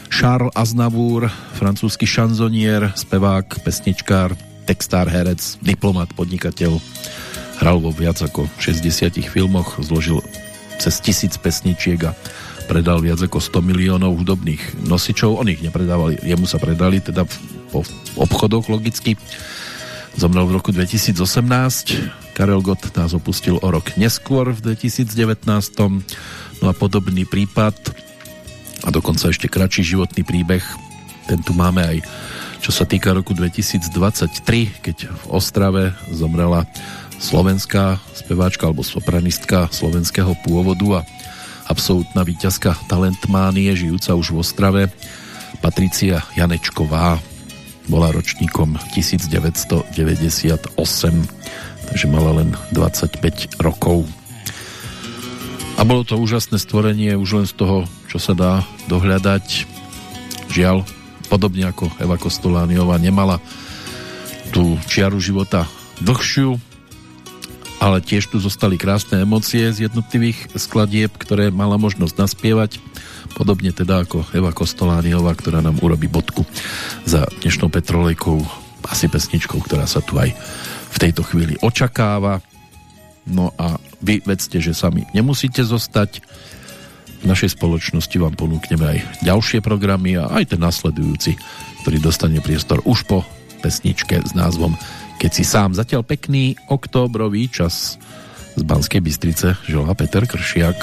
Charles Aznavour, francúzsky šanzonier, spevák, pesničkár, textár, herec, diplomat, podnikateľ. Hral vo viac ako 60 filmoch, zložil cez tisíc pesničiek a predal viac ako 100 miliónov hudobných nosičov. Oni ich nepredávali, jemu sa predali teda po obchodoch logicky. Zomrel v roku 2018. Karel Gott nás opustil o rok neskôr v 2019. No a podobný prípad a dokonca ešte kratší životný príbeh. Ten tu máme aj čo sa týka roku 2023, keď v Ostrave zomrela slovenská speváčka alebo sopranistka slovenského pôvodu a absolútna víťazka talentmánie, žijúca už v Ostrave, Patricia Janečková, bola ročníkom 1998, takže mala len 25 rokov. A bolo to úžasné stvorenie už len z toho, čo sa dá dohľadať. Žiaľ, podobne ako Eva Kostolániová nemala tú čiaru života dlhšiu, ale tiež tu zostali krásne emócie z jednotlivých skladieb, ktoré mala možnosť naspievať. Podobne teda ako Eva Kostolániová, ktorá nám urobí bodku za dnešnou petrolejkou, asi pesničkou, ktorá sa tu aj v tejto chvíli očakáva. No a vy vedzte, že sami nemusíte zostať. V našej spoločnosti vám ponúkneme aj ďalšie programy a aj ten nasledujúci, ktorý dostane priestor už po pesničke s názvom Keď si sám zatiaľ pekný októbrový čas z Banskej Bystrice želá Peter Kršiak.